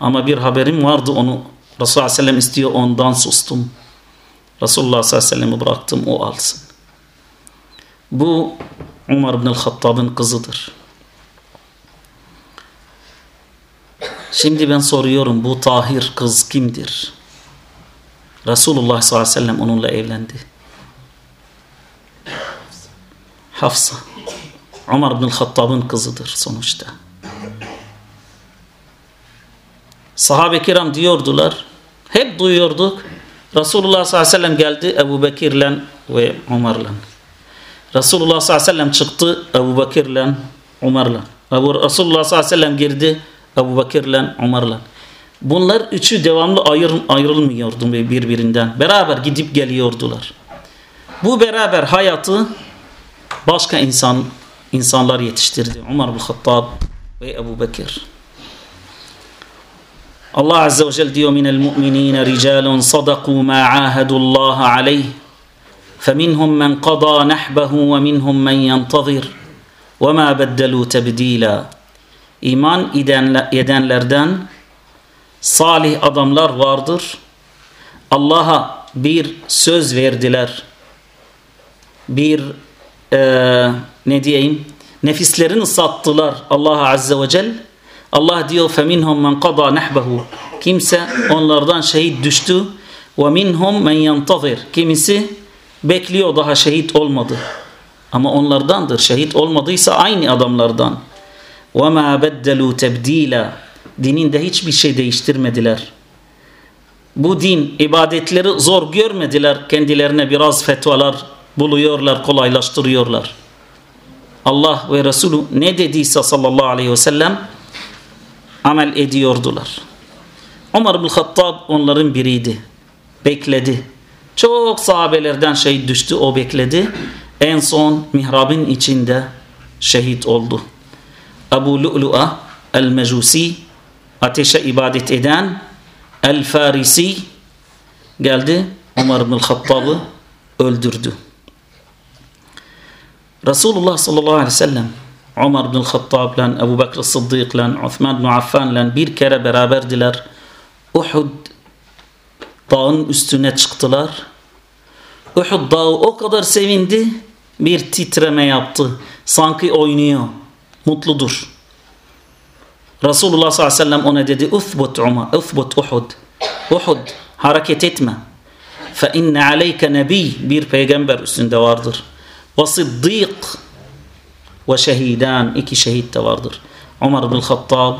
Ama bir haberim vardı onu Resulullah sallallahu aleyhi ve sellem istiyor ondan sustum. Resulullah sallallahu aleyhi ve sellem'i bıraktım o alsın. Bu Umar bin Hattab'ın kızıdır. Şimdi ben soruyorum bu tahir kız kimdir? Resulullah sallallahu aleyhi ve sellem onunla evlendi. Hafsa. Umar bin Hattab'ın kızıdır sonuçta. Sahabe kiram diyordular. Hep duyuyorduk. Resulullah sallallahu aleyhi ve sellem geldi Ebu Bekir'le ve Umar'la. Resulullah sallallahu aleyhi ve sellem çıktı Ebu Bekir'le Umar'la. Resulullah sallallahu aleyhi ve sellem girdi Ebu Bekir'le Umar'la. Bunlar üçü devamlı ayrı, ayrılmıyordu birbirinden. Beraber gidip geliyordular. Bu beraber hayatı başka insan insanlar yetiştirdi. Umar bin Hattab ve Ebu Bekir. Allah Azze ve Celle diyor minel mu'minine ricalun sadaku ma ahadullaha aleyh فمنهم من قضى نحبه ومنهم من ينتظر وما بدلوا تبديلا İman edenlerden salih adamlar vardır. Allah'a bir söz verdiler. Bir e, ne diyeyim nefislerini sattılar Allah Azze ve Celle. Allah diyor فَمِنْهُمْ مَنْ قَضَى نَحْبَهُ Kimse onlardan şehit düştü. وَمِنْهُمْ مَنْ يَنْتَظِرْ Kimisi bekliyor daha şehit olmadı. Ama onlardandır. Şehit olmadıysa aynı adamlardan. وَمَا بَدَّلُوا تَبْد۪يلًا Dininde hiçbir şey değiştirmediler. Bu din ibadetleri zor görmediler. Kendilerine biraz fetvalar buluyorlar, kolaylaştırıyorlar. Allah ve Resulü ne dediyse sallallahu aleyhi ve sellem amel ediyordular. Ömer bin Hattab onların biriydi. Bekledi. Çok sahabelerden şehit düştü o bekledi. En son mihrabın içinde şehit oldu. Ebu Lu'lu'a el-Mecusi ateşe ibadet eden el-Farisi geldi Ömer bin Hattab'ı öldürdü. Resulullah sallallahu aleyhi ve sellem Ömer bin Hattab ile Ebu Bekir Sıddık ile Osman bin Affan ile bir kere beraberdiler. Uhud dağın üstüne çıktılar. Uhud dağı o kadar sevindi bir titreme yaptı. Sanki oynuyor. Mutludur. Resulullah sallallahu aleyhi ve sellem ona dedi Uthbut, Umar, Uthbut Uhud. Uhud hareket etme. Fe inne aleyke nebi bir peygamber üstünde vardır. Ve siddik ve şehidan iki şehit de vardır. Ömer bin Hattab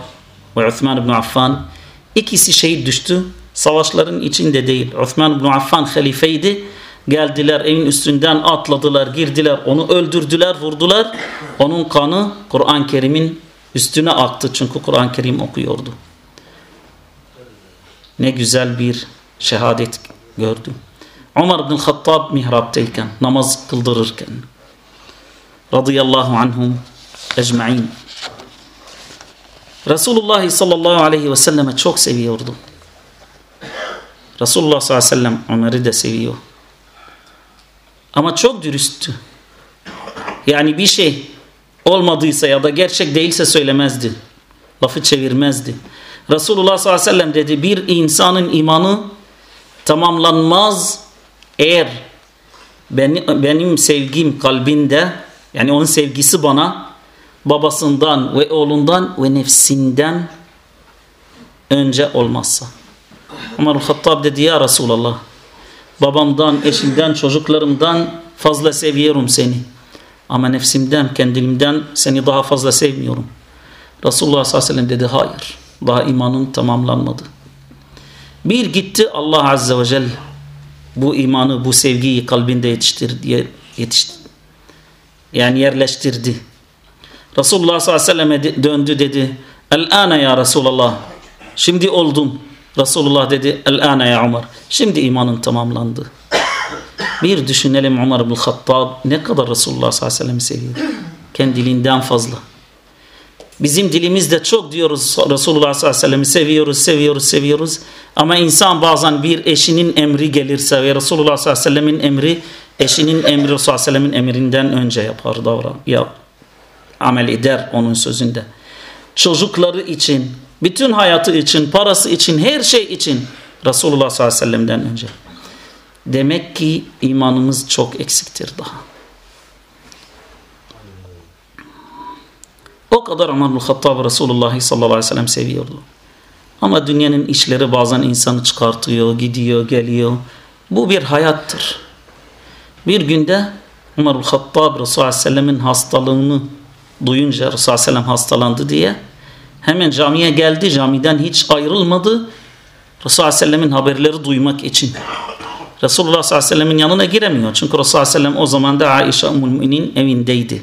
ve Uthman bin Affan ikisi şehit düştü. Savaşların içinde değil. Uthman bin Affan halifeydi. Geldiler evin üstünden atladılar, girdiler, onu öldürdüler, vurdular. Onun kanı Kur'an-ı Kerim'in üstüne aktı çünkü Kur'an-ı Kerim okuyordu. Ne güzel bir şehadet gördüm. Ömer bin Hattab mihraptayken, namaz kıldırırken radıyallahu anhum ecma'in Resulullah sallallahu aleyhi ve selleme çok seviyordu. Resulullah sallallahu aleyhi ve sellem Ömer'i de seviyor. Ama çok dürüsttü. Yani bir şey olmadıysa ya da gerçek değilse söylemezdi. Lafı çevirmezdi. Resulullah sallallahu aleyhi ve sellem dedi bir insanın imanı tamamlanmaz eğer benim, benim sevgim kalbinde yani onun sevgisi bana babasından ve oğlundan ve nefsinden önce olmazsa. Ömer Hattab dedi ya Resulallah babamdan, eşimden, çocuklarımdan fazla seviyorum seni. Ama nefsimden, kendimden seni daha fazla sevmiyorum. Resulullah sallallahu aleyhi ve sellem dedi hayır. Daha imanın tamamlanmadı. Bir gitti Allah azze ve celle bu imanı, bu sevgiyi kalbinde yetiştir diye yetiştir. Yani yerleştirdi. Resulullah sallallahu aleyhi ve selleme döndü dedi. El-ana ya Resulallah. Şimdi oldum. Resulullah dedi El-ana ya Umar. Şimdi imanın tamamlandı. Bir düşünelim Umar bin Hattab ne kadar Resulullah sallallahu aleyhi ve sellem'i seviyor. Kendiliğinden fazla. Bizim dilimizde çok diyoruz Resulullah sallallahu aleyhi ve sellem'i seviyoruz, seviyoruz, seviyoruz. Ama insan bazen bir eşinin emri gelirse ve Resulullah sallallahu aleyhi ve sellemin emri eşinin emri Resulullah sallallahu aleyhi ve sellemin emrinden önce yapar davran. Ya, amel eder onun sözünde. Çocukları için, bütün hayatı için, parası için, her şey için Resulullah sallallahu aleyhi ve sellem'den önce. Demek ki imanımız çok eksiktir daha. O kadar Ömer bin Hattab Resulullah sallallahu aleyhi ve sellem seviyordu. Ama dünyanın işleri bazen insanı çıkartıyor, gidiyor, geliyor. Bu bir hayattır. Bir günde bin Hattab Resulullah aleyhi ve sellemin hastalığını duyunca Resulullah aleyhi ve sellem hastalandı diye hemen camiye geldi. Camiden hiç ayrılmadı. Resulullah aleyhi ve sellemin haberleri duymak için. Resulullah sallallahu aleyhi ve sellemin yanına giremiyor. Çünkü Resulullah sallallahu aleyhi ve sellem o zaman da Aişe Ummul Müminin evindeydi.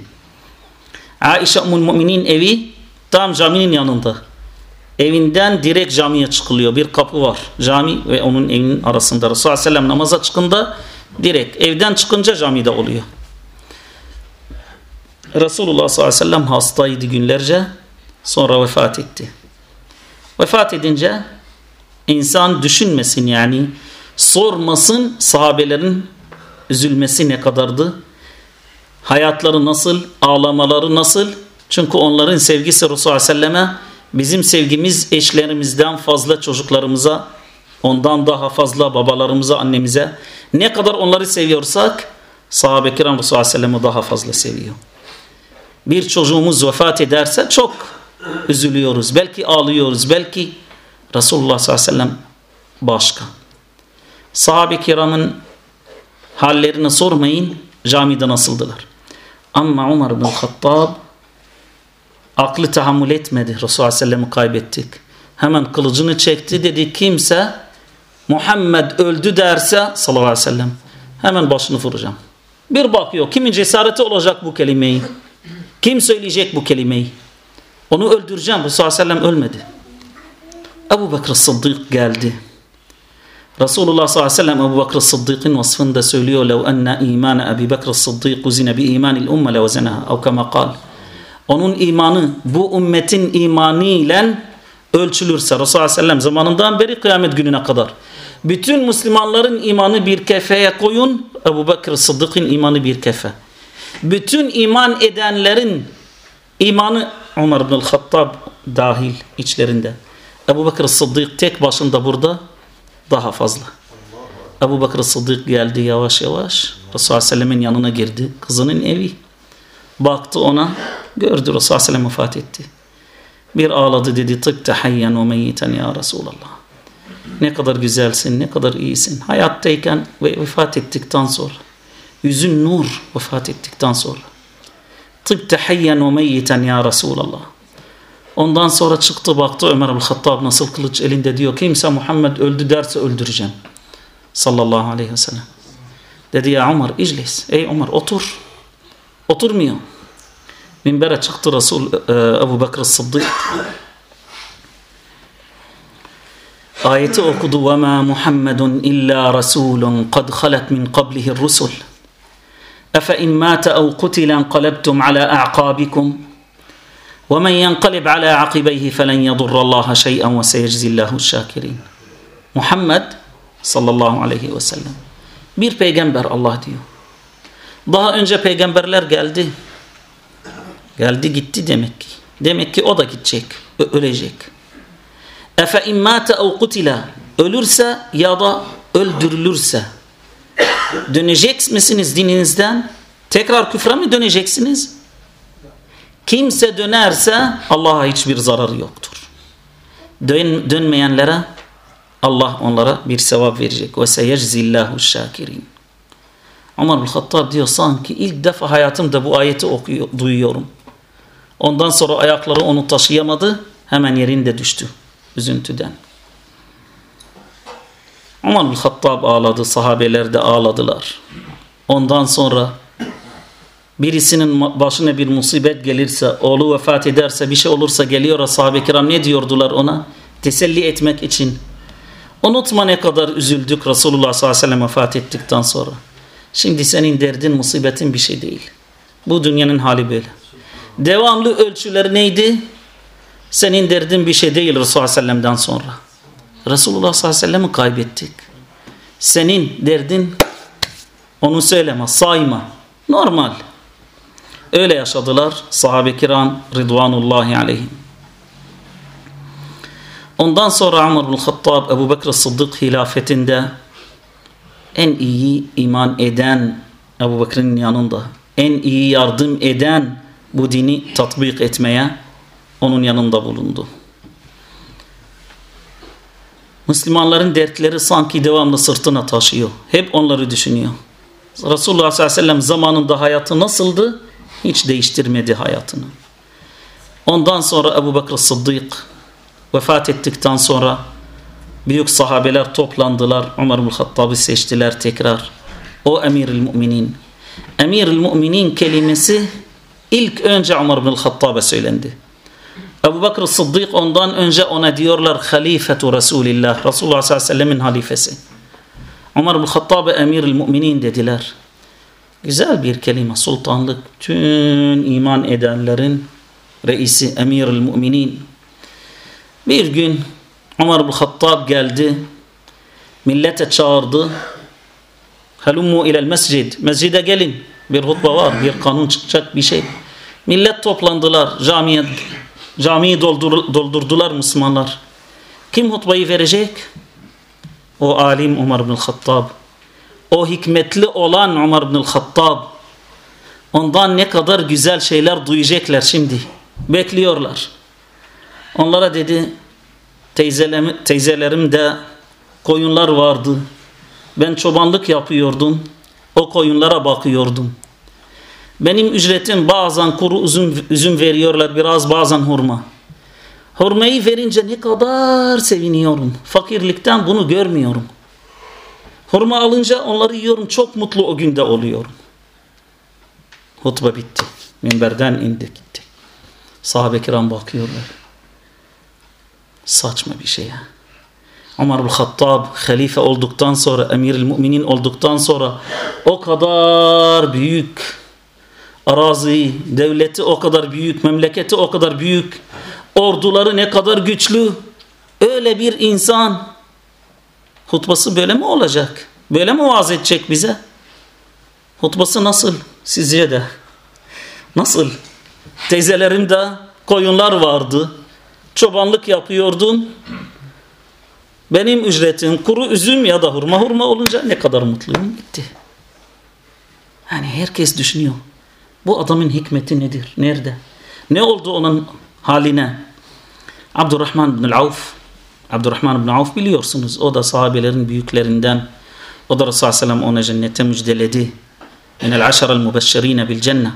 Aişe Ummul Müminin evi tam caminin yanında. Evinden direkt camiye çıkılıyor. Bir kapı var. Cami ve onun evinin arasında. Resulullah sallallahu aleyhi ve sellem namaza çıkında direkt evden çıkınca camide oluyor. Resulullah sallallahu aleyhi ve sellem hastaydı günlerce. Sonra vefat etti. Vefat edince insan düşünmesin yani sormasın sahabelerin üzülmesi ne kadardı? Hayatları nasıl? Ağlamaları nasıl? Çünkü onların sevgisi Resulullah Aleyhisselam'e bizim sevgimiz eşlerimizden fazla çocuklarımıza ondan daha fazla babalarımıza annemize ne kadar onları seviyorsak sahabe kiram Resulullah Aleyhisselam'ı daha fazla seviyor. Bir çocuğumuz vefat ederse çok üzülüyoruz. Belki ağlıyoruz. Belki Resulullah sallallahu aleyhi ve sellem başka. Sahabe-i kiramın hallerini sormayın camide nasıldılar. Ama Umar bin Hattab aklı tahammül etmedi. Resulullah Aleyhisselam'ı kaybettik. Hemen kılıcını çekti dedi kimse Muhammed öldü derse sallallahu aleyhi ve sellem hemen başını vuracağım. Bir bakıyor kimin cesareti olacak bu kelimeyi? Kim söyleyecek bu kelimeyi? Onu öldüreceğim. Resulullah Aleyhisselam ölmedi. Ebu Bekir Sıddık geldi. Resulullah sallallahu aleyhi ve sellem Ebu Bekir Sıddık'ın vasfında söylüyor لو أن إيمان أبي بكر الصديق وزن بإيمان الأمة لوزنها أو كما قال onun imanı bu ümmetin imanı ile ölçülürse Resulullah sallallahu aleyhi ve sellem zamanından beri kıyamet gününe kadar bütün Müslümanların imanı bir kefeye koyun Ebu Bekir Sıddık'ın imanı bir kefe bütün iman edenlerin imanı Umar bin Hattab dahil içlerinde Ebu Bekir Sıddık tek başında burada daha fazla. Ebu Bakır Sıddık geldi yavaş yavaş. Resulullah Aleyhisselam'ın yanına girdi. Kızının evi. Baktı ona. Gördü Resulullah Aleyhisselam vefat etti. Bir ağladı dedi. Tıbte hayyen ve meyyiten ya Resulallah. Ne kadar güzelsin, ne kadar iyisin. Hayattayken ve vefat ettikten sonra. Yüzün nur vefat ettikten sonra. Tıbte hayyen ve meyyiten ya Resulallah. Ondan sonra çıktı baktı Ömer el-Hattab nasıl kılıç elinde diyor. Kimse Muhammed öldü derse öldüreceğim. Sallallahu aleyhi ve sellem. Dedi ya Ömer iclis. Ey Ömer otur. Oturmuyor. Minbere çıktı Resul e, Ebu Bekir Sıddık. Ayeti okudu ve ma Muhammedun illa rasulun kad halet min qablihi rusul. Efe in mâte ev kutilen kalebtum ala a'kabikum ve men yenkalib ala akibeyhi felen yadurrallaha şey'en ve seyeczillahu şakirin. Muhammed sallallahu aleyhi ve sellem bir peygamber Allah diyor. Daha önce peygamberler geldi. Geldi gitti demek ki. Demek ki o da gidecek, ölecek. Efe immâte ev kutila ölürse ya da öldürülürse dönecek misiniz dininizden? Tekrar küfre mi döneceksiniz? Kimse dönerse Allah'a hiçbir zararı yoktur. Dön, dönmeyenlere Allah onlara bir sevap verecek. Ve seyeczillahu şakirin. Ömer bin Hattab diyor sanki ilk defa hayatımda bu ayeti okuyor, duyuyorum. Ondan sonra ayakları onu taşıyamadı. Hemen yerinde düştü üzüntüden. Ömer bin Hattab ağladı. Sahabeler de ağladılar. Ondan sonra birisinin başına bir musibet gelirse, oğlu vefat ederse, bir şey olursa geliyor sahabe kiram ne diyordular ona? Teselli etmek için. Unutma ne kadar üzüldük Resulullah sallallahu aleyhi ve sellem vefat ettikten sonra. Şimdi senin derdin, musibetin bir şey değil. Bu dünyanın hali böyle. Devamlı ölçüler neydi? Senin derdin bir şey değil Resulullah sallallahu sellem'den sonra. Resulullah sallallahu aleyhi ve kaybettik. Senin derdin onu söyleme, sayma. Normal. Öyle yaşadılar sahabe-i kiram Ridvanullahi aleyhim. Ondan sonra Ömer bin Hattab Ebu Bekir Sıddık hilafetinde en iyi iman eden Ebu Bekir'in yanında en iyi yardım eden bu dini tatbik etmeye onun yanında bulundu. Müslümanların dertleri sanki devamlı sırtına taşıyor. Hep onları düşünüyor. Resulullah sallallahu aleyhi ve sellem zamanında hayatı nasıldı? Hiç değiştirmedi hayatını. Ondan sonra Ebu Bekir Sıddık vefat ettikten sonra büyük sahabeler toplandılar. Ömer bin Hattab'ı seçtiler tekrar. O emiril müminin. Emiril müminin kelimesi ilk önce Ömer bin Hattab'a söylendi. Ebu Bekir Sıddık ondan önce ona diyorlar halifetu Resulillah. Resulullah sallallahu aleyhi ve sellemin halifesi. Ömer bin Hattab'a emiril müminin dediler. Güzel bir kelime sultanlık. Tüm iman edenlerin reisi emiril müminin. Bir gün Ömer bin Hattab geldi. Millete çağırdı. Halummu ilel mescid. Mescide gelin. Bir hutba var. Bir kanun çıkacak bir şey. Millet toplandılar. Camiye, camiyi doldur, doldurdular Müslümanlar. Kim hutbayı verecek? O alim Ömer bin Hattab. O hikmetli olan Ömer bin Hattab. Ondan ne kadar güzel şeyler duyacaklar şimdi. Bekliyorlar. Onlara dedi teyzelerim, teyzelerimde koyunlar vardı. Ben çobanlık yapıyordum. O koyunlara bakıyordum. Benim ücretim bazen kuru üzüm, üzüm veriyorlar biraz bazen hurma. Hurmayı verince ne kadar seviniyorum. Fakirlikten bunu görmüyorum. Hurma alınca onları yiyorum çok mutlu o günde oluyorum. Hutbe bitti. Minberden indi gitti. Sahabe kiram bakıyorlar. Saçma bir şey ya. Ömer bin Hattab halife olduktan sonra, emir müminin olduktan sonra o kadar büyük arazi, devleti o kadar büyük, memleketi o kadar büyük, orduları ne kadar güçlü. Öyle bir insan hutbası böyle mi olacak? Böyle mi vaaz edecek bize? Hutbası nasıl? Sizce de. Nasıl? Teyzelerimde koyunlar vardı çobanlık yapıyordum. Benim ücretim kuru üzüm ya da hurma hurma olunca ne kadar mutluyum gitti. Yani herkes düşünüyor. Bu adamın hikmeti nedir? Nerede? Ne oldu onun haline? Abdurrahman bin Avf Abdurrahman bin Avf biliyorsunuz. O da sahabelerin büyüklerinden. O da Resulullah Aleyhisselam ona cennete müjdeledi. Minel aşarel mübeşşerine bil cennet.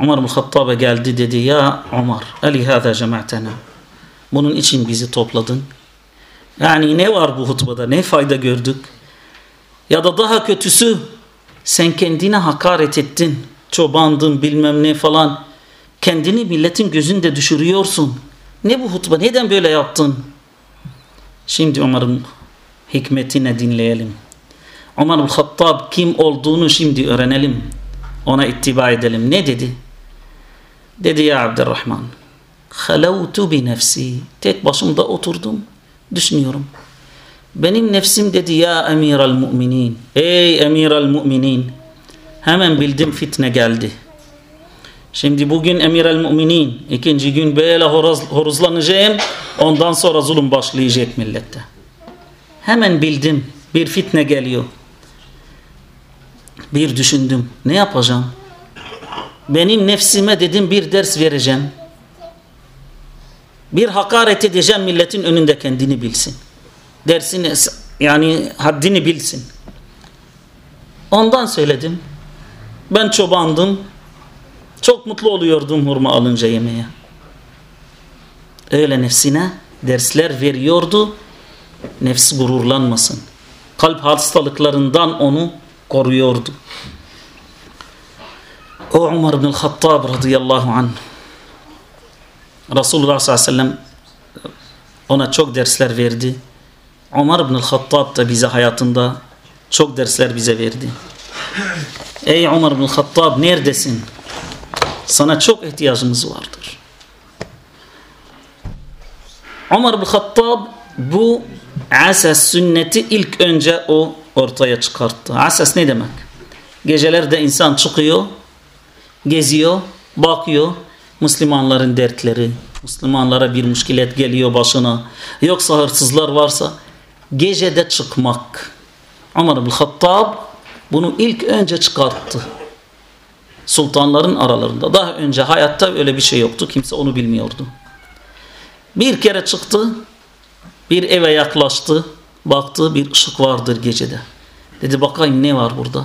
Umar bin Hattab'a geldi dedi ya Umar Ali hâzâ cemaatena. Bunun için bizi topladın. Yani ne var bu hutbada ne fayda gördük. Ya da daha kötüsü sen kendine hakaret ettin. Çobandın bilmem ne falan. Kendini milletin gözünde düşürüyorsun. Ne bu hutba neden böyle yaptın? Şimdi Umar'ın hikmetine dinleyelim. Umar bin Hattab kim olduğunu şimdi öğrenelim. Ona ittiba edelim. Ne dedi? Dedi ya Abdurrahman. Halavtu bi nefsi. Tek başımda oturdum. Düşünüyorum. Benim nefsim dedi ya emir al müminin. Ey emir al müminin. Hemen bildim fitne geldi. Şimdi bugün emir el müminin. ikinci gün böyle horoz, horozlanacağım. Ondan sonra zulüm başlayacak millette. Hemen bildim. Bir fitne geliyor. Bir düşündüm. Ne yapacağım? Benim nefsime dedim bir ders vereceğim. Bir hakaret edeceğim milletin önünde kendini bilsin. Dersini yani haddini bilsin. Ondan söyledim. Ben çobandım. Çok mutlu oluyordum hurma alınca yemeğe. Öyle nefsine dersler veriyordu. Nefsi gururlanmasın. Kalp hastalıklarından onu koruyordu. O Umar bin Hattab radıyallahu anh Resulullah sallallahu aleyhi ve sellem ona çok dersler verdi. Umar bin Hattab da bize hayatında çok dersler bize verdi. Ey Umar bin Hattab neredesin? Sana çok ihtiyacımız vardır. Umar bin Hattab bu asas sünneti ilk önce o ortaya çıkarttı. Asas ne demek? Gecelerde insan çıkıyor, geziyor, bakıyor. Müslümanların dertleri, Müslümanlara bir müşkilet geliyor başına. Yoksa hırsızlar varsa gecede çıkmak. Umar bin Hattab bunu ilk önce çıkarttı. Sultanların aralarında. Daha önce hayatta öyle bir şey yoktu. Kimse onu bilmiyordu. Bir kere çıktı. Bir eve yaklaştı. Baktı bir ışık vardır gecede. Dedi bakayım ne var burada.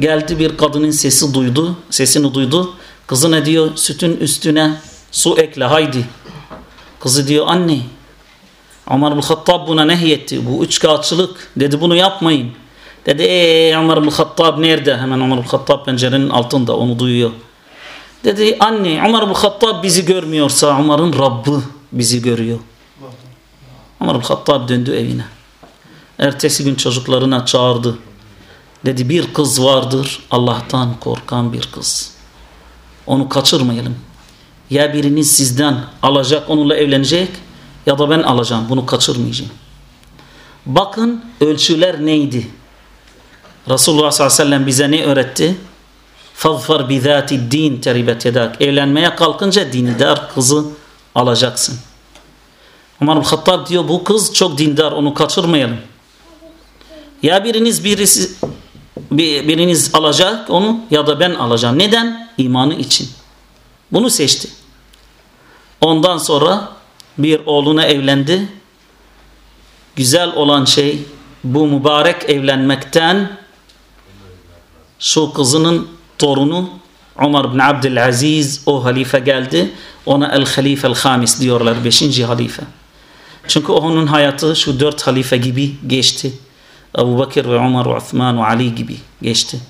Geldi bir kadının sesi duydu. Sesini duydu. Kızı ne diyor? Sütün üstüne su ekle haydi. Kızı diyor anne. Ömer bin Hattab buna nehyetti. Bu üç kağıtçılık. Dedi bunu yapmayın. Dedi eee Ömer bin Hattab nerede? Hemen Ömer bin Hattab pencerenin altında onu duyuyor. Dedi anne Ömer bin Hattab bizi görmüyorsa Ömer'in Rabbi bizi görüyor. Ömer bin Hattab döndü evine. Ertesi gün çocuklarına çağırdı. Dedi bir kız vardır Allah'tan korkan bir kız. Onu kaçırmayalım. Ya biriniz sizden alacak onunla evlenecek ya da ben alacağım bunu kaçırmayacağım. Bakın ölçüler neydi? Resulullah sallallahu aleyhi ve sellem bize ne öğretti? Fazfar bizati din teribet yedak. Evlenmeye kalkınca dindar kızı alacaksın. Umar bin Hattab diyor bu kız çok dindar onu kaçırmayalım. Ya biriniz birisi biriniz alacak onu ya da ben alacağım. Neden? İmanı için. Bunu seçti. Ondan sonra bir oğluna evlendi. Güzel olan şey bu mübarek evlenmekten şu kızının torunu Umar bin Abdülaziz o halife geldi. Ona el halife el hamis diyorlar. Beşinci halife. Çünkü onun hayatı şu dört halife gibi geçti. Ebu Bekir ve Umar ve Uthman ve Ali gibi geçti.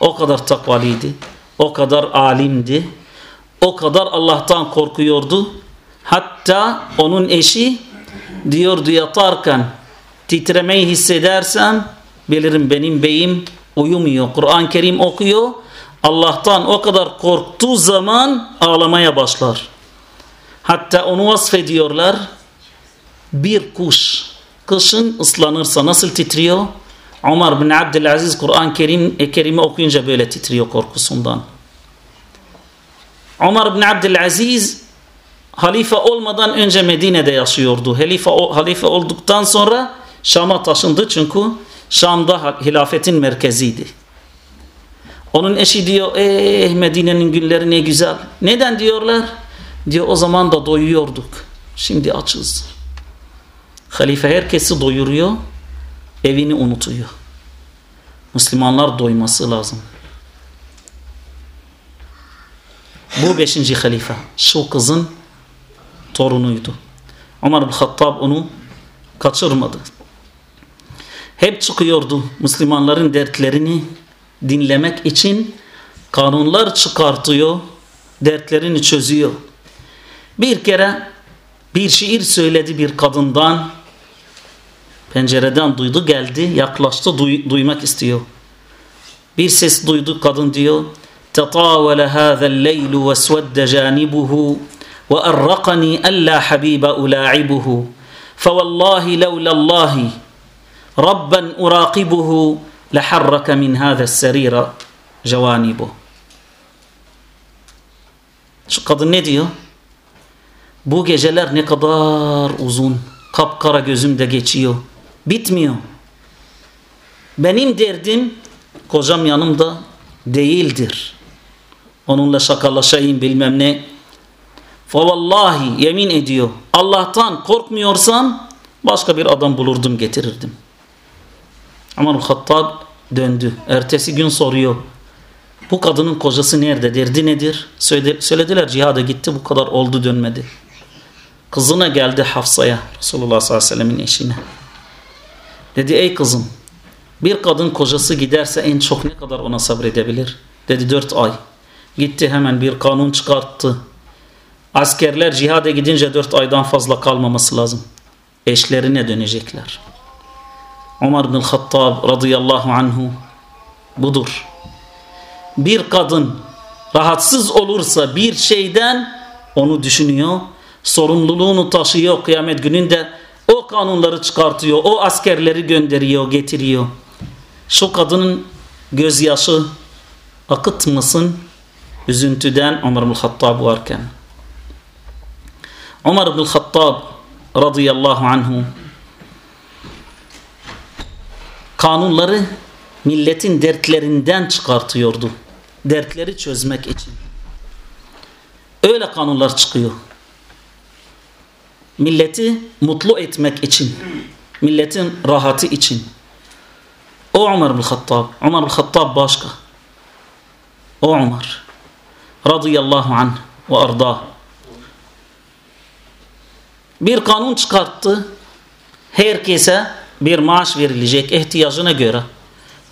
O kadar takvaliydi. O kadar alimdi. O kadar Allah'tan korkuyordu. Hatta onun eşi diyordu yatarken titremeyi hissedersem bilirim benim beyim uyumuyor. Kur'an-ı Kerim okuyor. Allah'tan o kadar korktuğu zaman ağlamaya başlar. Hatta onu vasfediyorlar. Bir kuş kışın ıslanırsa nasıl titriyor? Umar bin Abdülaziz Kur'an-ı Kerim, e, Kerim'i okuyunca böyle titriyor korkusundan. Umar bin Abdülaziz halife olmadan önce Medine'de yaşıyordu. Halife, halife olduktan sonra Şam'a taşındı çünkü Şam'da hilafetin merkeziydi. Onun eşi diyor eh Medine'nin günleri ne güzel. Neden diyorlar? Diyor o zaman da doyuyorduk. Şimdi açız. Halife herkesi doyuruyor, evini unutuyor. Müslümanlar doyması lazım. Bu beşinci halife. Şu kızın torunuydu. Ömer bin Hattab onu kaçırmadı Hep çıkıyordu Müslümanların dertlerini dinlemek için kanunlar çıkartıyor, dertlerini çözüyor. Bir kere bir şiir söyledi bir kadından, pencereden duydu geldi, yaklaştı, duy, duymak istiyor. Bir ses duydu kadın diyor, تطاول هذا الليل واسود جانبه وأرقني ألا حبيب ألاعبه فوالله لولا الله Rabben uraqibuhu leharraka min hâze serira cevanibu. Şu kadın ne diyor? Bu geceler ne kadar uzun. Kapkara gözümde geçiyor. Bitmiyor. Benim derdim kocam yanımda değildir. Onunla şakalaşayım bilmem ne. Favallahi yemin ediyor. Allah'tan korkmuyorsam başka bir adam bulurdum getirirdim. Ama Hattab döndü. Ertesi gün soruyor. Bu kadının kocası nerede? Derdi nedir? Söylediler cihada gitti bu kadar oldu dönmedi. Kızına geldi Hafsa'ya Resulullah sallallahu aleyhi ve sellemin eşine. Dedi ey kızım bir kadın kocası giderse en çok ne kadar ona sabredebilir? Dedi dört ay. Gitti hemen bir kanun çıkarttı. Askerler cihada gidince dört aydan fazla kalmaması lazım. Eşlerine dönecekler. Ömer bin Hattab radıyallahu anhu budur. Bir kadın rahatsız olursa bir şeyden onu düşünüyor. Sorumluluğunu taşıyor kıyamet gününde. O kanunları çıkartıyor. O askerleri gönderiyor, getiriyor. Şu kadının gözyaşı akıtmasın üzüntüden Ömer bin Hattab varken. Ömer bin Hattab radıyallahu anhu kanunları milletin dertlerinden çıkartıyordu. Dertleri çözmek için. Öyle kanunlar çıkıyor. Milleti mutlu etmek için. Milletin rahatı için. O Ömer bin Hattab. Ömer bin Hattab başka. O Ömer. Radıyallahu anh ve arda. Bir kanun çıkarttı. Herkese bir maaş verilecek ihtiyacına göre.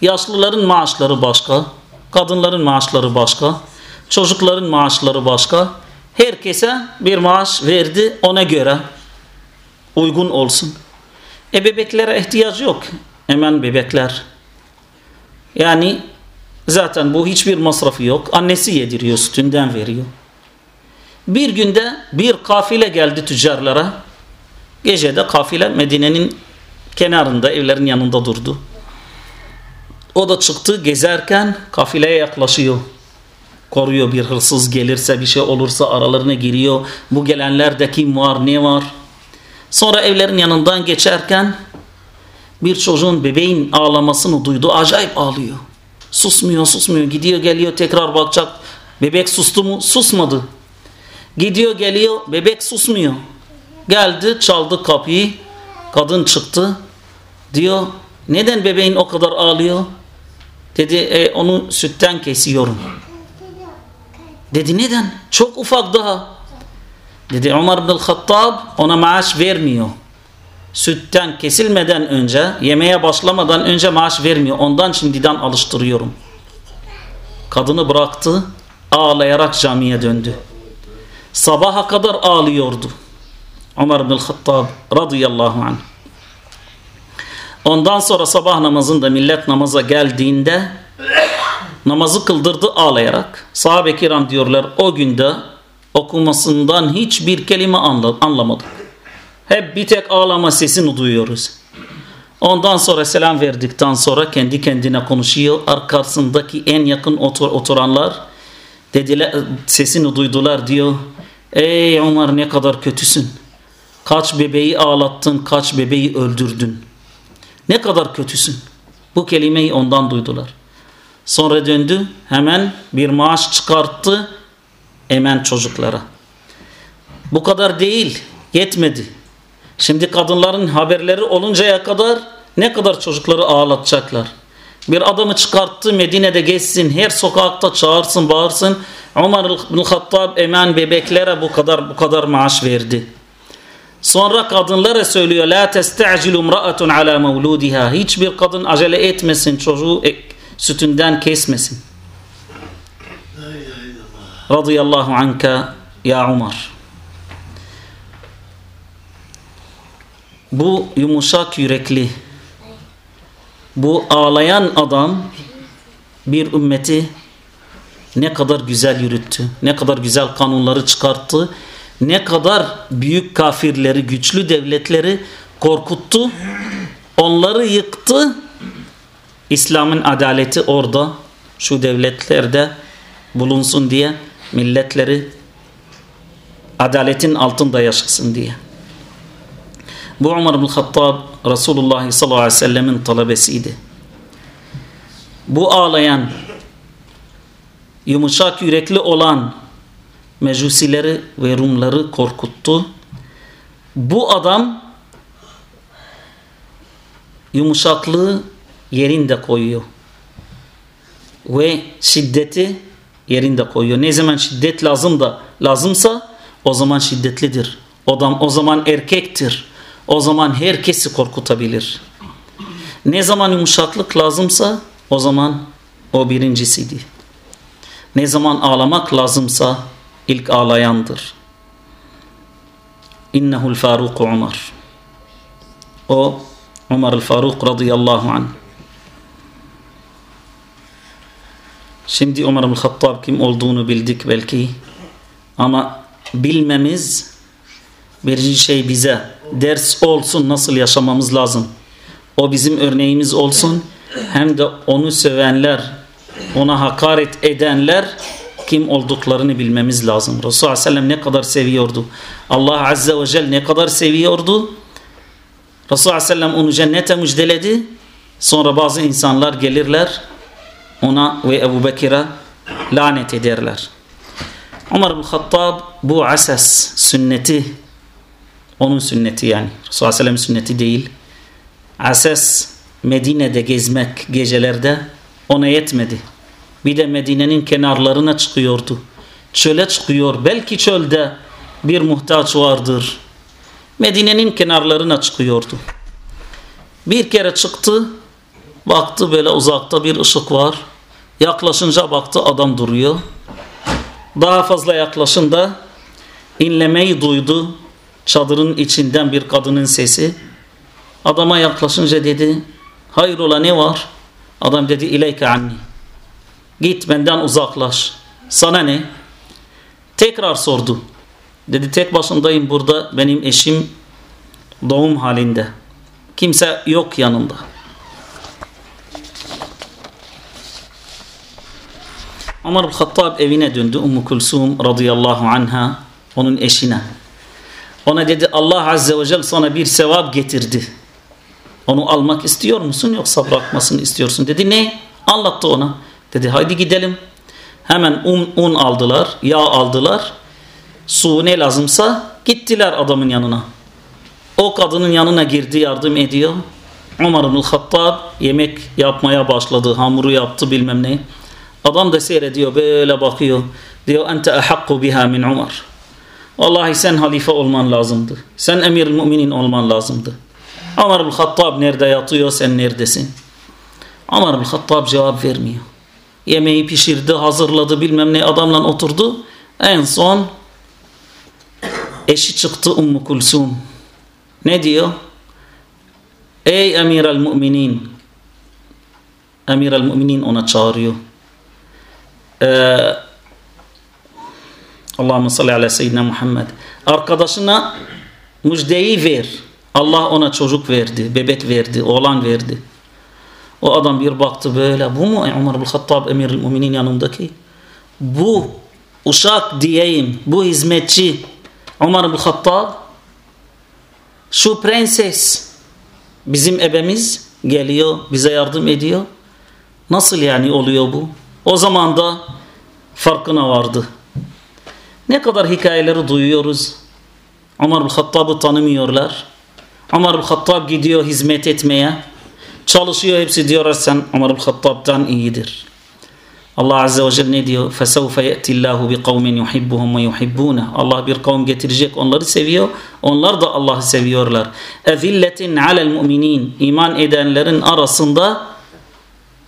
Yaşlıların maaşları başka. Kadınların maaşları başka. Çocukların maaşları başka. Herkese bir maaş verdi ona göre. Uygun olsun. E bebeklere ihtiyaç yok. Hemen bebekler. Yani zaten bu hiçbir masrafı yok. Annesi yediriyor, sütünden veriyor. Bir günde bir kafile geldi tüccarlara. Gecede kafile Medine'nin kenarında, evlerin yanında durdu. O da çıktı gezerken kafileye yaklaşıyor. Koruyor bir hırsız gelirse bir şey olursa aralarına giriyor. Bu gelenlerde kim var ne var. Sonra evlerin yanından geçerken bir çocuğun bebeğin ağlamasını duydu. Acayip ağlıyor. Susmuyor susmuyor gidiyor geliyor tekrar bakacak. Bebek sustu mu? Susmadı. Gidiyor geliyor bebek susmuyor. Geldi çaldı kapıyı. Kadın çıktı. Diyor neden bebeğin o kadar ağlıyor? Dedi e, onu sütten kesiyorum. Dedi neden? Çok ufak daha. Dedi Ömer bin Hattab ona maaş vermiyor. Sütten kesilmeden önce, yemeğe başlamadan önce maaş vermiyor. Ondan şimdiden alıştırıyorum. Kadını bıraktı, ağlayarak camiye döndü. Sabaha kadar ağlıyordu. Ömer bin Hattab radıyallahu anh. Ondan sonra sabah namazında millet namaza geldiğinde namazı kıldırdı ağlayarak. Sahabe kiram diyorlar o günde okumasından hiçbir kelime anlamadık. Hep bir tek ağlama sesini duyuyoruz. Ondan sonra selam verdikten sonra kendi kendine konuşuyor. Arkasındaki en yakın otur oturanlar dediler, sesini duydular diyor. Ey Ömer ne kadar kötüsün. Kaç bebeği ağlattın, kaç bebeği öldürdün. Ne kadar kötüsün. Bu kelimeyi ondan duydular. Sonra döndü hemen bir maaş çıkarttı hemen çocuklara. Bu kadar değil yetmedi. Şimdi kadınların haberleri oluncaya kadar ne kadar çocukları ağlatacaklar. Bir adamı çıkarttı Medine'de geçsin her sokakta çağırsın bağırsın. Umar bin Hattab eman bebeklere bu kadar bu kadar maaş verdi. Sonra kadınlara söylüyor la testa'cilu imra'atun ala mevludiha. Hiçbir kadın acele etmesin çocuğu sütünden kesmesin. Radıyallahu anka ya Umar. Bu yumuşak yürekli bu ağlayan adam bir ümmeti ne kadar güzel yürüttü. Ne kadar güzel kanunları çıkarttı. Ne kadar büyük kafirleri, güçlü devletleri korkuttu. Onları yıktı. İslam'ın adaleti orada şu devletlerde bulunsun diye milletleri adaletin altında yaşasın diye. Bu Umar bin Hattab Resulullah sallallahu aleyhi ve sellemin talebesiydi. Bu ağlayan, yumuşak yürekli olan mecusileri ve Rumları korkuttu. Bu adam yumuşaklığı yerinde koyuyor. Ve şiddeti yerinde koyuyor. Ne zaman şiddet lazım da lazımsa o zaman şiddetlidir. Zaman, o zaman erkektir. O zaman herkesi korkutabilir. Ne zaman yumuşaklık lazımsa o zaman o birincisiydi. Ne zaman ağlamak lazımsa ilk ağlayandır. İnnehul Faruk Umar. O Umar el-Faruk radıyallahu anh. Şimdi Umar el-Hattab kim olduğunu bildik belki. Ama bilmemiz bir şey bize ders olsun nasıl yaşamamız lazım. O bizim örneğimiz olsun. Hem de onu sövenler, ona hakaret edenler kim olduklarını bilmemiz lazım. Resulullah Sellem ne kadar seviyordu. Allah Azze ve Celle ne kadar seviyordu. Resulullah Sellem onu cennete müjdeledi. Sonra bazı insanlar gelirler ona ve Ebu Bekir'e lanet ederler. Umar bin Hattab bu asas sünneti onun sünneti yani. Resulullah Sellem sünneti değil. Asas Medine'de gezmek gecelerde ona yetmedi. Bir de Medine'nin kenarlarına çıkıyordu. Çöle çıkıyor. Belki çölde bir muhtaç vardır. Medine'nin kenarlarına çıkıyordu. Bir kere çıktı. Baktı böyle uzakta bir ışık var. Yaklaşınca baktı adam duruyor. Daha fazla yaklaşında inlemeyi duydu çadırın içinden bir kadının sesi. Adama yaklaşınca dedi hayrola ne var? Adam dedi ileyke anni. Git benden uzaklaş. Sana ne? Tekrar sordu. Dedi tek başındayım burada benim eşim doğum halinde. Kimse yok yanımda. Ömer bin Hattab evine döndü. Ummu Kulsum radıyallahu anha onun eşine. Ona dedi Allah Azze ve Celle sana bir sevap getirdi. Onu almak istiyor musun yoksa bırakmasını istiyorsun dedi. Ne? Anlattı ona. Dedi haydi gidelim. Hemen un, un aldılar, yağ aldılar. Su ne lazımsa gittiler adamın yanına. O kadının yanına girdi yardım ediyor. Umar bin Hattab yemek yapmaya başladı. Hamuru yaptı bilmem ne. Adam da seyrediyor böyle bakıyor. Diyor ente ahakku biha min Umar. Vallahi sen halife olman lazımdı. Sen emir müminin olman lazımdı. Ömer bin Hattab nerede yatıyor sen neredesin? Ömer bin Hattab cevap vermiyor. Yemeği pişirdi, hazırladı bilmem ne adamla oturdu. En son eşi çıktı Ummu Kulsum. Ne diyor? Ey emir el müminin. Emir el müminin ona çağırıyor. Eee Allahümme salli ala seyyidina Muhammed. Arkadaşına müjdeyi ver. Allah ona çocuk verdi, bebek verdi, oğlan verdi. O adam bir baktı böyle. Bu mu Umar bin Hattab emir müminin yanındaki? Bu uşak diyeyim, bu hizmetçi Umar bin Hattab şu prenses bizim ebemiz geliyor, bize yardım ediyor. Nasıl yani oluyor bu? O zaman da farkına vardı. Ne kadar hikayeleri duyuyoruz. Ömer bin Hattab'ı tanımıyorlar. Ömer bin Hattab gidiyor hizmet etmeye. Çalışıyor hepsi diyorlar sen Ömer bin Hattab'dan iyidir. Allah Azze ve Celle ne diyor? فَسَوْفَ يَأْتِ اللّٰهُ بِقَوْمٍ يُحِبُّهُمْ وَيُحِبُّونَ Allah bir kavim getirecek onları seviyor. Onlar da Allah'ı seviyorlar. اَذِلَّةٍ عَلَى الْمُؤْمِنِينَ İman edenlerin arasında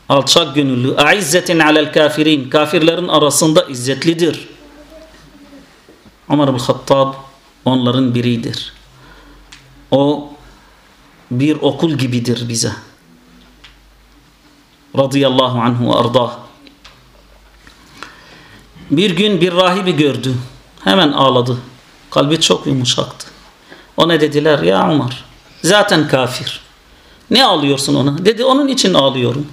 alçak gönüllü. اَعِزَّةٍ عَلَى الْكَافِرِينَ Kafirlerin arasında izzetlidir. Ömer bin Hattab onların biridir. O bir okul gibidir bize. Radıyallahu anhu ve ardah. Bir gün bir rahibi gördü. Hemen ağladı. Kalbi çok yumuşaktı. Ona dediler ya Umar zaten kafir. Ne ağlıyorsun ona? Dedi onun için ağlıyorum.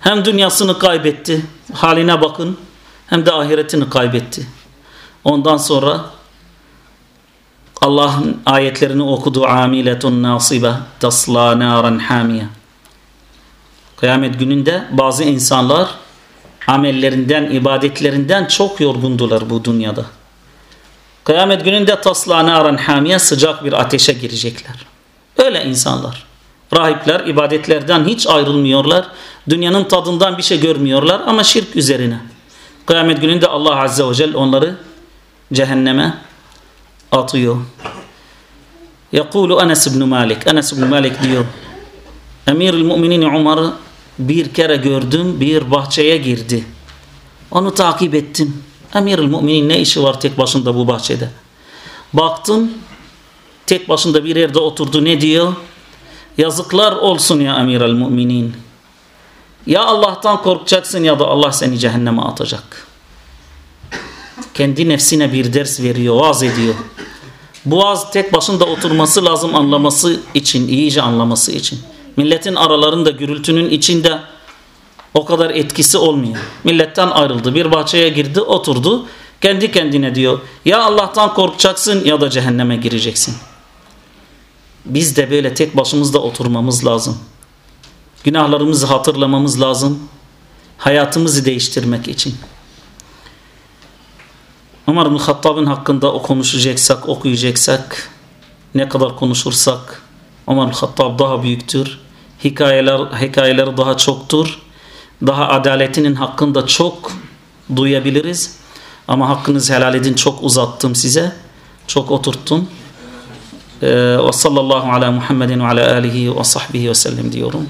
Hem dünyasını kaybetti. Haline bakın. Hem de ahiretini kaybetti. Ondan sonra Allah'ın ayetlerini okudu. Amiletun nasibe tasla naran hamiye. Kıyamet gününde bazı insanlar amellerinden, ibadetlerinden çok yorgundular bu dünyada. Kıyamet gününde tasla naran hamiye sıcak bir ateşe girecekler. Öyle insanlar. Rahipler ibadetlerden hiç ayrılmıyorlar. Dünyanın tadından bir şey görmüyorlar ama şirk üzerine. Kıyamet gününde Allah Azze ve Celle onları cehenneme atıyor. Yakulu Enes ibn Malik. Enes ibn Malik diyor. Emirül Müminin Umar'ı bir kere gördüm bir bahçeye girdi. Onu takip ettim. Emirül Müminin ne işi var tek başında bu bahçede? Baktım tek başında bir yerde oturdu ne diyor? Yazıklar olsun ya Emirül Müminin. Ya Allah'tan korkacaksın ya da Allah seni cehenneme atacak. Kendi nefsine bir ders veriyor, vaaz ediyor. Bu vaaz tek başında oturması lazım anlaması için, iyice anlaması için. Milletin aralarında gürültünün içinde o kadar etkisi olmuyor. Milletten ayrıldı. Bir bahçeye girdi oturdu. Kendi kendine diyor. Ya Allah'tan korkacaksın ya da cehenneme gireceksin. Biz de böyle tek başımızda oturmamız lazım. Günahlarımızı hatırlamamız lazım. Hayatımızı değiştirmek için. Ömer bin Hattab'ın hakkında o konuşacaksak, okuyacaksak, ne kadar konuşursak Ömer bin Hattab daha büyüktür. Hikayeler, hikayeleri daha çoktur. Daha adaletinin hakkında çok duyabiliriz. Ama hakkınızı helal edin. Çok uzattım size. Çok oturttum. Ee, ve sallallahu ala Muhammedin ve ala alihi ve sahbihi ve sellem diyorum.